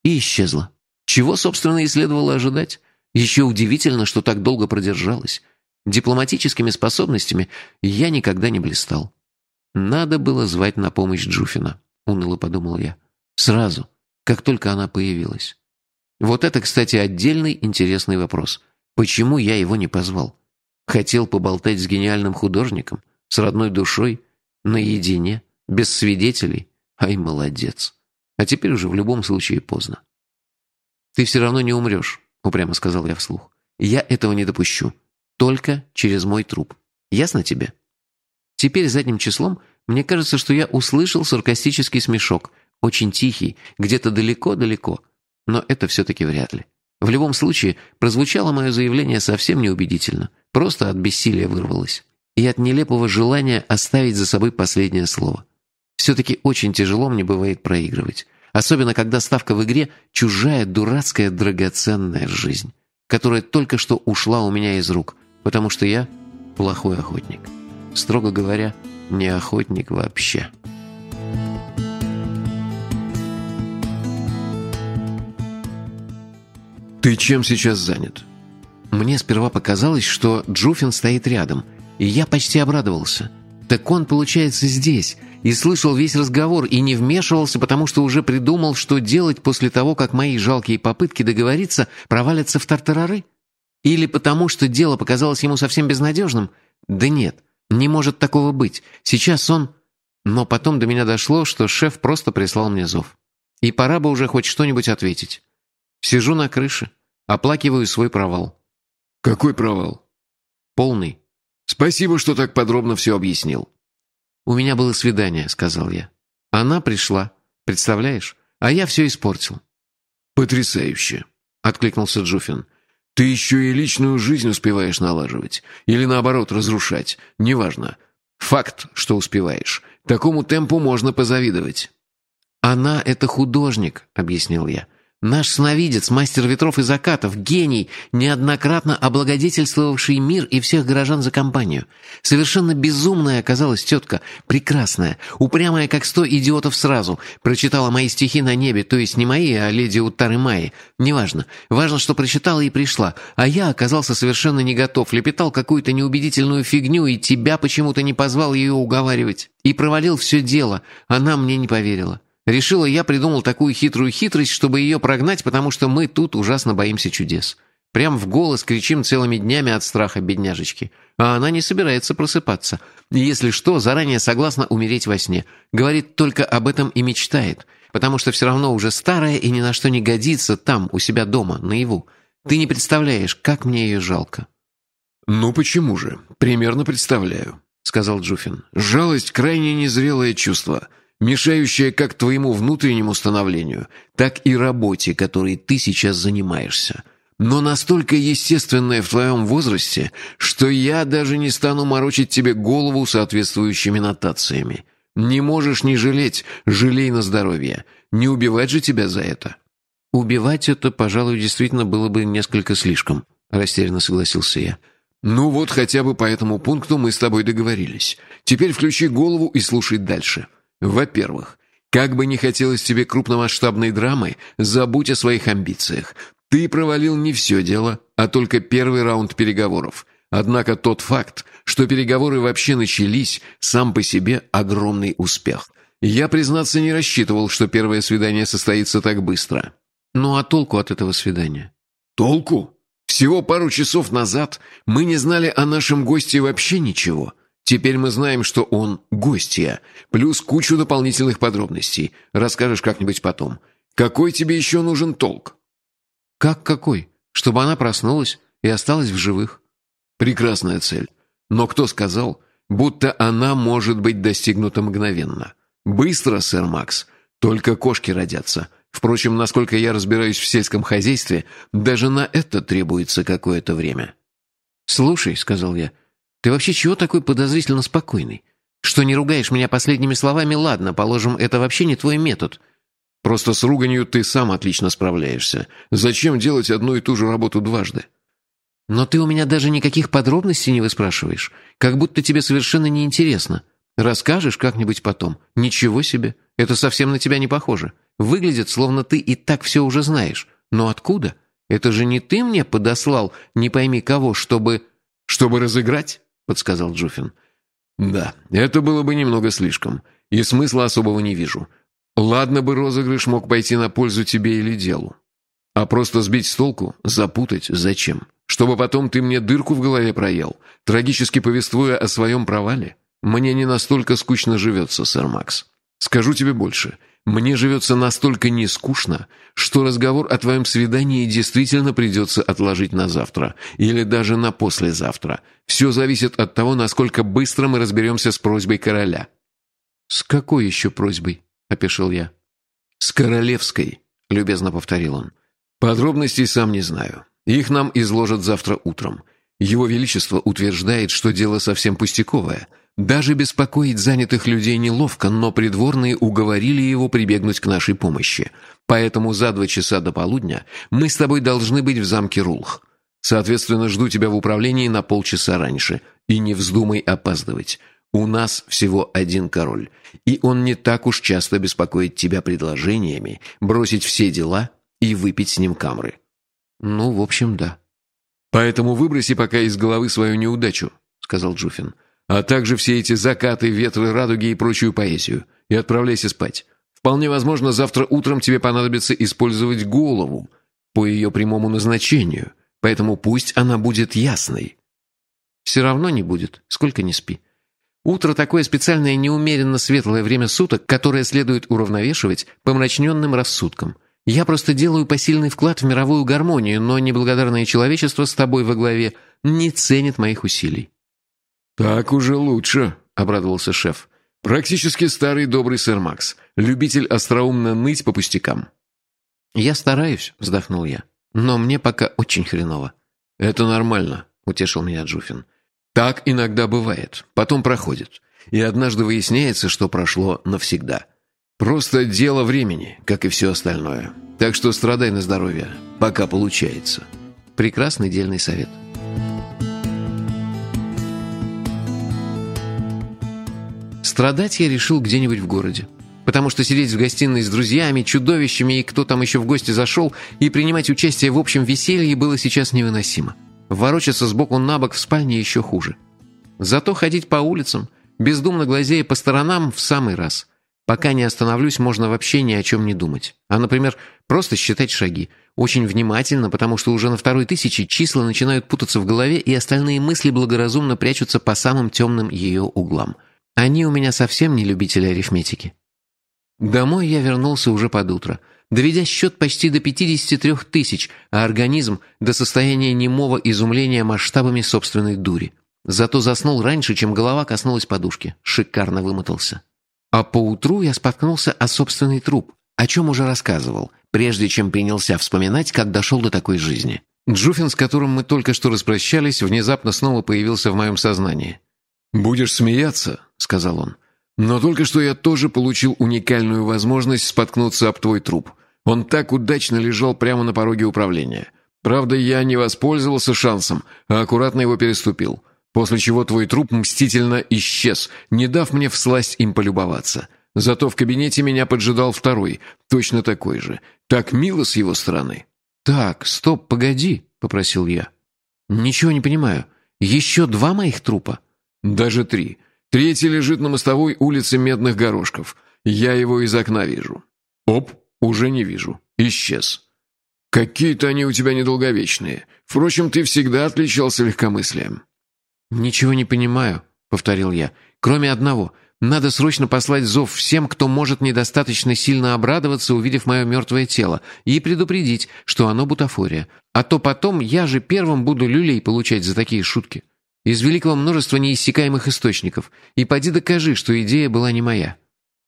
И исчезла. Чего, собственно, и следовало ожидать. Еще удивительно, что так долго продержалась. Дипломатическими способностями я никогда не блистал. Надо было звать на помощь Джуфина, уныло подумал я. Сразу как только она появилась. Вот это, кстати, отдельный интересный вопрос. Почему я его не позвал? Хотел поболтать с гениальным художником, с родной душой, наедине, без свидетелей? Ай, молодец. А теперь уже в любом случае поздно. «Ты все равно не умрешь», — упрямо сказал я вслух. «Я этого не допущу. Только через мой труп. Ясно тебе?» Теперь задним числом мне кажется, что я услышал саркастический смешок, очень тихий, где-то далеко-далеко. Но это все-таки вряд ли. В любом случае, прозвучало мое заявление совсем неубедительно. Просто от бессилия вырвалось. И от нелепого желания оставить за собой последнее слово. Все-таки очень тяжело мне бывает проигрывать. Особенно, когда ставка в игре – чужая, дурацкая, драгоценная жизнь, которая только что ушла у меня из рук, потому что я плохой охотник. Строго говоря, не охотник вообще. «Ты чем сейчас занят?» Мне сперва показалось, что Джуфин стоит рядом, и я почти обрадовался. Так он, получается, здесь, и слышал весь разговор, и не вмешивался, потому что уже придумал, что делать после того, как мои жалкие попытки договориться провалятся в тартарары? Или потому, что дело показалось ему совсем безнадежным? Да нет, не может такого быть. Сейчас он... Но потом до меня дошло, что шеф просто прислал мне зов. И пора бы уже хоть что-нибудь ответить. Сижу на крыше, оплакиваю свой провал. Какой провал? Полный. Спасибо, что так подробно все объяснил. У меня было свидание, сказал я. Она пришла, представляешь? А я все испортил. Потрясающе. — откликнулся Джуфин. «Ты еще и личную жизнь успеваешь налаживать. Или, наоборот, разрушать. Неважно. Факт, что успеваешь. Такому темпу можно позавидовать». «Она — это художник», — объяснил я. Наш сновидец, мастер ветров и закатов, гений, неоднократно облагодетельствовавший мир и всех горожан за компанию. Совершенно безумная оказалась тетка, прекрасная, упрямая, как сто идиотов сразу. Прочитала мои стихи на небе, то есть не мои, а леди Уттары Майи. Неважно. Важно, что прочитала и пришла. А я оказался совершенно не готов, лепетал какую-то неубедительную фигню, и тебя почему-то не позвал ее уговаривать. И провалил все дело. Она мне не поверила. Решила, я придумал такую хитрую хитрость, чтобы ее прогнать, потому что мы тут ужасно боимся чудес. Прям в голос кричим целыми днями от страха бедняжечки. А она не собирается просыпаться. Если что, заранее согласна умереть во сне. Говорит, только об этом и мечтает. Потому что все равно уже старая и ни на что не годится там, у себя дома, наяву. Ты не представляешь, как мне ее жалко». «Ну почему же? Примерно представляю», — сказал Джуфин. «Жалость — крайне незрелое чувство» мешающая как твоему внутреннему становлению, так и работе, которой ты сейчас занимаешься. Но настолько естественное в твоем возрасте, что я даже не стану морочить тебе голову соответствующими нотациями. Не можешь не жалеть, жалей на здоровье. Не убивать же тебя за это». «Убивать это, пожалуй, действительно было бы несколько слишком», — растерянно согласился я. «Ну вот хотя бы по этому пункту мы с тобой договорились. Теперь включи голову и слушай дальше». Во-первых, как бы не хотелось тебе крупномасштабной драмы, забудь о своих амбициях. Ты провалил не все дело, а только первый раунд переговоров. Однако тот факт, что переговоры вообще начались, сам по себе огромный успех. Я, признаться, не рассчитывал, что первое свидание состоится так быстро. Ну а толку от этого свидания? Толку? Всего пару часов назад мы не знали о нашем госте вообще ничего. Теперь мы знаем, что он гостья, плюс кучу дополнительных подробностей. Расскажешь как-нибудь потом. Какой тебе еще нужен толк?» «Как какой? Чтобы она проснулась и осталась в живых». «Прекрасная цель. Но кто сказал, будто она может быть достигнута мгновенно? Быстро, сэр Макс. Только кошки родятся. Впрочем, насколько я разбираюсь в сельском хозяйстве, даже на это требуется какое-то время». «Слушай», — сказал я, ты вообще чего такой подозрительно спокойный? Что не ругаешь меня последними словами, ладно, положим, это вообще не твой метод. Просто с руганью ты сам отлично справляешься. Зачем делать одну и ту же работу дважды? Но ты у меня даже никаких подробностей не выспрашиваешь. Как будто тебе совершенно неинтересно. Расскажешь как-нибудь потом. Ничего себе. Это совсем на тебя не похоже. Выглядит, словно ты и так все уже знаешь. Но откуда? Это же не ты мне подослал, не пойми кого, чтобы... Чтобы разыграть? Подсказал Джуфин. «Да, это было бы немного слишком, и смысла особого не вижу. Ладно бы розыгрыш мог пойти на пользу тебе или делу. А просто сбить с толку, запутать зачем? Чтобы потом ты мне дырку в голове проел, трагически повествуя о своем провале? Мне не настолько скучно живется, сэр Макс. Скажу тебе больше — мне живется настолько нескучно, что разговор о твоем свидании действительно придется отложить на завтра или даже на послезавтра. Все зависит от того, насколько быстро мы разберемся с просьбой короля». «С какой еще просьбой?» – опешил я. «С королевской», – любезно повторил он. «Подробностей сам не знаю. Их нам изложат завтра утром. Его Величество утверждает, что дело совсем пустяковое – даже беспокоить занятых людей неловко, но придворные уговорили его прибегнуть к нашей помощи. Поэтому за два часа до полудня мы с тобой должны быть в замке Рулх. Соответственно, жду тебя в управлении на полчаса раньше. И не вздумай опаздывать. У нас всего один король, и он не так уж часто беспокоит тебя предложениями бросить все дела и выпить с ним камры. Ну, в общем, да. Поэтому выброси пока из головы свою неудачу, сказал Джуфин а также все эти закаты, ветры, радуги и прочую поэзию, и отправляйся спать. Вполне возможно, завтра утром тебе понадобится использовать голову по ее прямому назначению, поэтому пусть она будет ясной. Все равно не будет, сколько ни спи. Утро – такое специальное неумеренно светлое время суток, которое следует уравновешивать помрачненным рассудком. Я просто делаю посильный вклад в мировую гармонию, но неблагодарное человечество с тобой во главе не ценит моих усилий. «Так уже лучше», — обрадовался шеф. «Практически старый добрый сэр Макс, любитель остроумно ныть по пустякам». «Я стараюсь», — вздохнул я. Но мне пока очень хреново». «Это нормально», — утешил меня Джуфин. «Так иногда бывает. Потом проходит. И однажды выясняется, что прошло навсегда. Просто дело времени, как и все остальное. Так что страдай на здоровье, пока получается». Прекрасный дельный совет. Страдать я решил где-нибудь в городе. Потому что сидеть в гостиной с друзьями, чудовищами и кто там еще в гости зашел, и принимать участие в общем веселье было сейчас невыносимо. Ворочаться сбоку на бок в спальне еще хуже. Зато ходить по улицам, бездумно глазея по сторонам, в самый раз. Пока не остановлюсь, можно вообще ни о чем не думать. А, например, просто считать шаги. Очень внимательно, потому что уже на второй тысячи числа начинают путаться в голове, и остальные мысли благоразумно прячутся по самым темным ее углам – они у меня совсем не любители арифметики. Домой я вернулся уже под утро, доведя счет почти до 53 тысяч, а организм до состояния немого изумления масштабами собственной дури. Зато заснул раньше, чем голова коснулась подушки. Шикарно вымотался. А поутру я споткнулся о собственный труп, о чем уже рассказывал, прежде чем принялся вспоминать, как дошел до такой жизни. Джуфин, с которым мы только что распрощались, внезапно снова появился в моем сознании. «Будешь смеяться?» — сказал он. «Но только что я тоже получил уникальную возможность споткнуться об твой труп. Он так удачно лежал прямо на пороге управления. Правда, я не воспользовался шансом, а аккуратно его переступил. После чего твой труп мстительно исчез, не дав мне всласть им полюбоваться. Зато в кабинете меня поджидал второй, точно такой же. Так мило с его стороны». «Так, стоп, погоди», — попросил я. «Ничего не понимаю. Еще два моих трупа?» Даже три. Третий лежит на мостовой улице Медных Горошков. Я его из окна вижу. Оп, уже не вижу. Исчез. Какие-то они у тебя недолговечные. Впрочем, ты всегда отличался легкомыслием. Ничего не понимаю, повторил я. Кроме одного. Надо срочно послать зов всем, кто может недостаточно сильно обрадоваться, увидев мое мертвое тело, и предупредить, что оно бутафория. А то потом я же первым буду люлей получать за такие шутки. Из великого множества неиссякаемых источников. И поди докажи, что идея была не моя».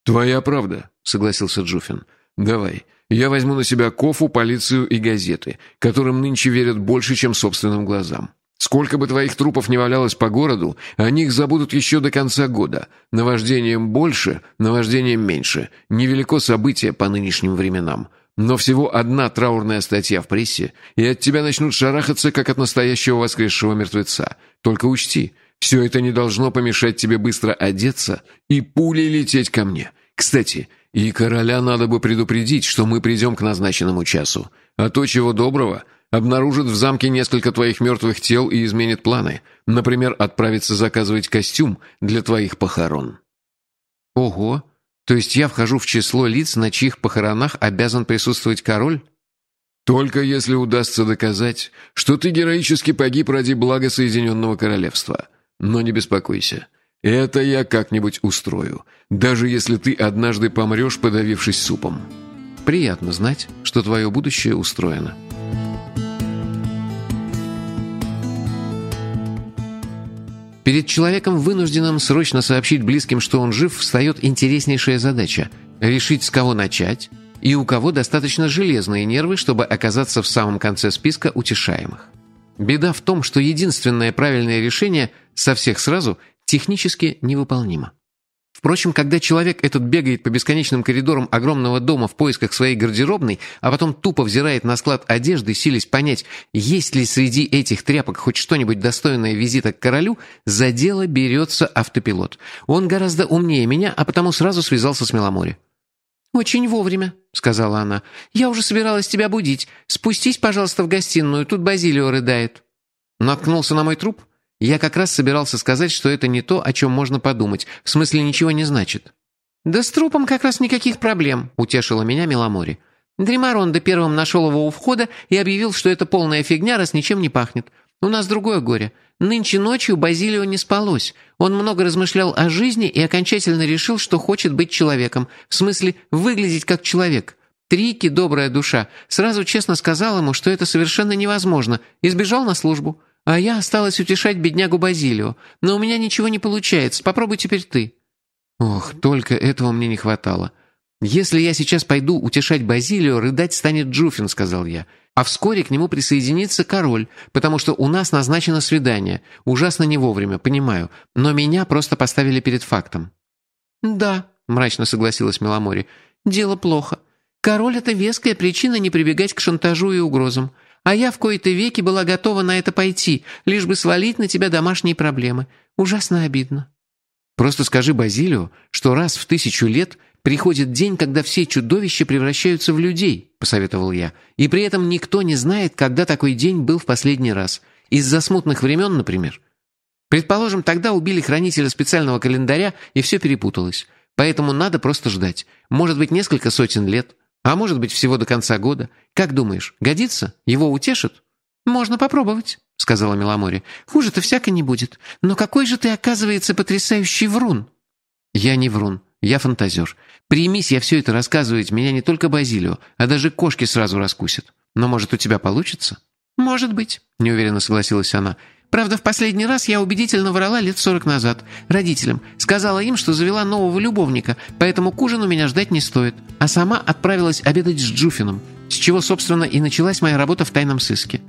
«Твоя правда», — согласился Джуфин. «Давай, я возьму на себя Кофу, полицию и газеты, которым нынче верят больше, чем собственным глазам. Сколько бы твоих трупов не валялось по городу, о них забудут еще до конца года. Наваждением больше, наваждением меньше. Невелико событие по нынешним временам. Но всего одна траурная статья в прессе, и от тебя начнут шарахаться, как от настоящего воскресшего мертвеца. Только учти, все это не должно помешать тебе быстро одеться и пулей лететь ко мне. Кстати, и короля надо бы предупредить, что мы придем к назначенному часу. А то, чего доброго, обнаружит в замке несколько твоих мертвых тел и изменит планы. Например, отправиться заказывать костюм для твоих похорон». «Ого!» То есть я вхожу в число лиц, на чьих похоронах обязан присутствовать король? Только если удастся доказать, что ты героически погиб ради блага Соединенного Королевства. Но не беспокойся. Это я как-нибудь устрою, даже если ты однажды помрешь, подавившись супом. Приятно знать, что твое будущее устроено. Перед человеком, вынужденным срочно сообщить близким, что он жив, встает интереснейшая задача – решить, с кого начать и у кого достаточно железные нервы, чтобы оказаться в самом конце списка утешаемых. Беда в том, что единственное правильное решение со всех сразу технически невыполнимо. Впрочем, когда человек этот бегает по бесконечным коридорам огромного дома в поисках своей гардеробной, а потом тупо взирает на склад одежды, силясь понять, есть ли среди этих тряпок хоть что-нибудь достойное визита к королю, за дело берется автопилот. Он гораздо умнее меня, а потому сразу связался с Меломори. «Очень вовремя», — сказала она. «Я уже собиралась тебя будить. Спустись, пожалуйста, в гостиную, тут Базилио рыдает». Наткнулся на мой труп? Я как раз собирался сказать, что это не то, о чем можно подумать. В смысле, ничего не значит. «Да с трупом как раз никаких проблем», — утешила меня Меломори. Дримаронда первым нашел его у входа и объявил, что это полная фигня, раз ничем не пахнет. У нас другое горе. Нынче ночью Базилио не спалось. Он много размышлял о жизни и окончательно решил, что хочет быть человеком. В смысле, выглядеть как человек. Трики, добрая душа, сразу честно сказал ему, что это совершенно невозможно, и сбежал на службу. А я осталась утешать беднягу Базилио. Но у меня ничего не получается. Попробуй теперь ты». Ох, только этого мне не хватало. «Если я сейчас пойду утешать Базилио, рыдать станет Джуфин», — сказал я. «А вскоре к нему присоединится король, потому что у нас назначено свидание. Ужасно не вовремя, понимаю, но меня просто поставили перед фактом». «Да», — мрачно согласилась Меломори, — «дело плохо. Король — это веская причина не прибегать к шантажу и угрозам. А я в кои-то веки была готова на это пойти, лишь бы свалить на тебя домашние проблемы. Ужасно обидно». «Просто скажи Базилио, что раз в тысячу лет приходит день, когда все чудовища превращаются в людей», — посоветовал я. «И при этом никто не знает, когда такой день был в последний раз. Из-за смутных времен, например. Предположим, тогда убили хранителя специального календаря, и все перепуталось. Поэтому надо просто ждать. Может быть, несколько сотен лет. А может быть, всего до конца года. Как думаешь, годится? Его утешит?» «Можно попробовать», — сказала Меломори. «Хуже-то всяко не будет. Но какой же ты, оказывается, потрясающий врун!» «Я не врун. Я фантазер. Примись я все это рассказывать, меня не только Базилио, а даже кошки сразу раскусят. Но, может, у тебя получится?» «Может быть», — неуверенно согласилась она. «Правда, в последний раз я убедительно врала лет сорок назад. Родителям. Сказала им, что завела нового любовника, поэтому к ужину меня ждать не стоит. А сама отправилась обедать с Джуфином, с чего, собственно, и началась моя работа в тайном сыске».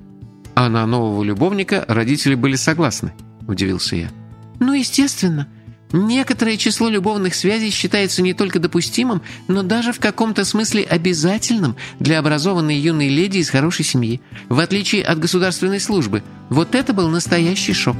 «А на нового любовника родители были согласны?» – удивился я. «Ну, естественно. Некоторое число любовных связей считается не только допустимым, но даже в каком-то смысле обязательным для образованной юной леди из хорошей семьи, в отличие от государственной службы. Вот это был настоящий шок».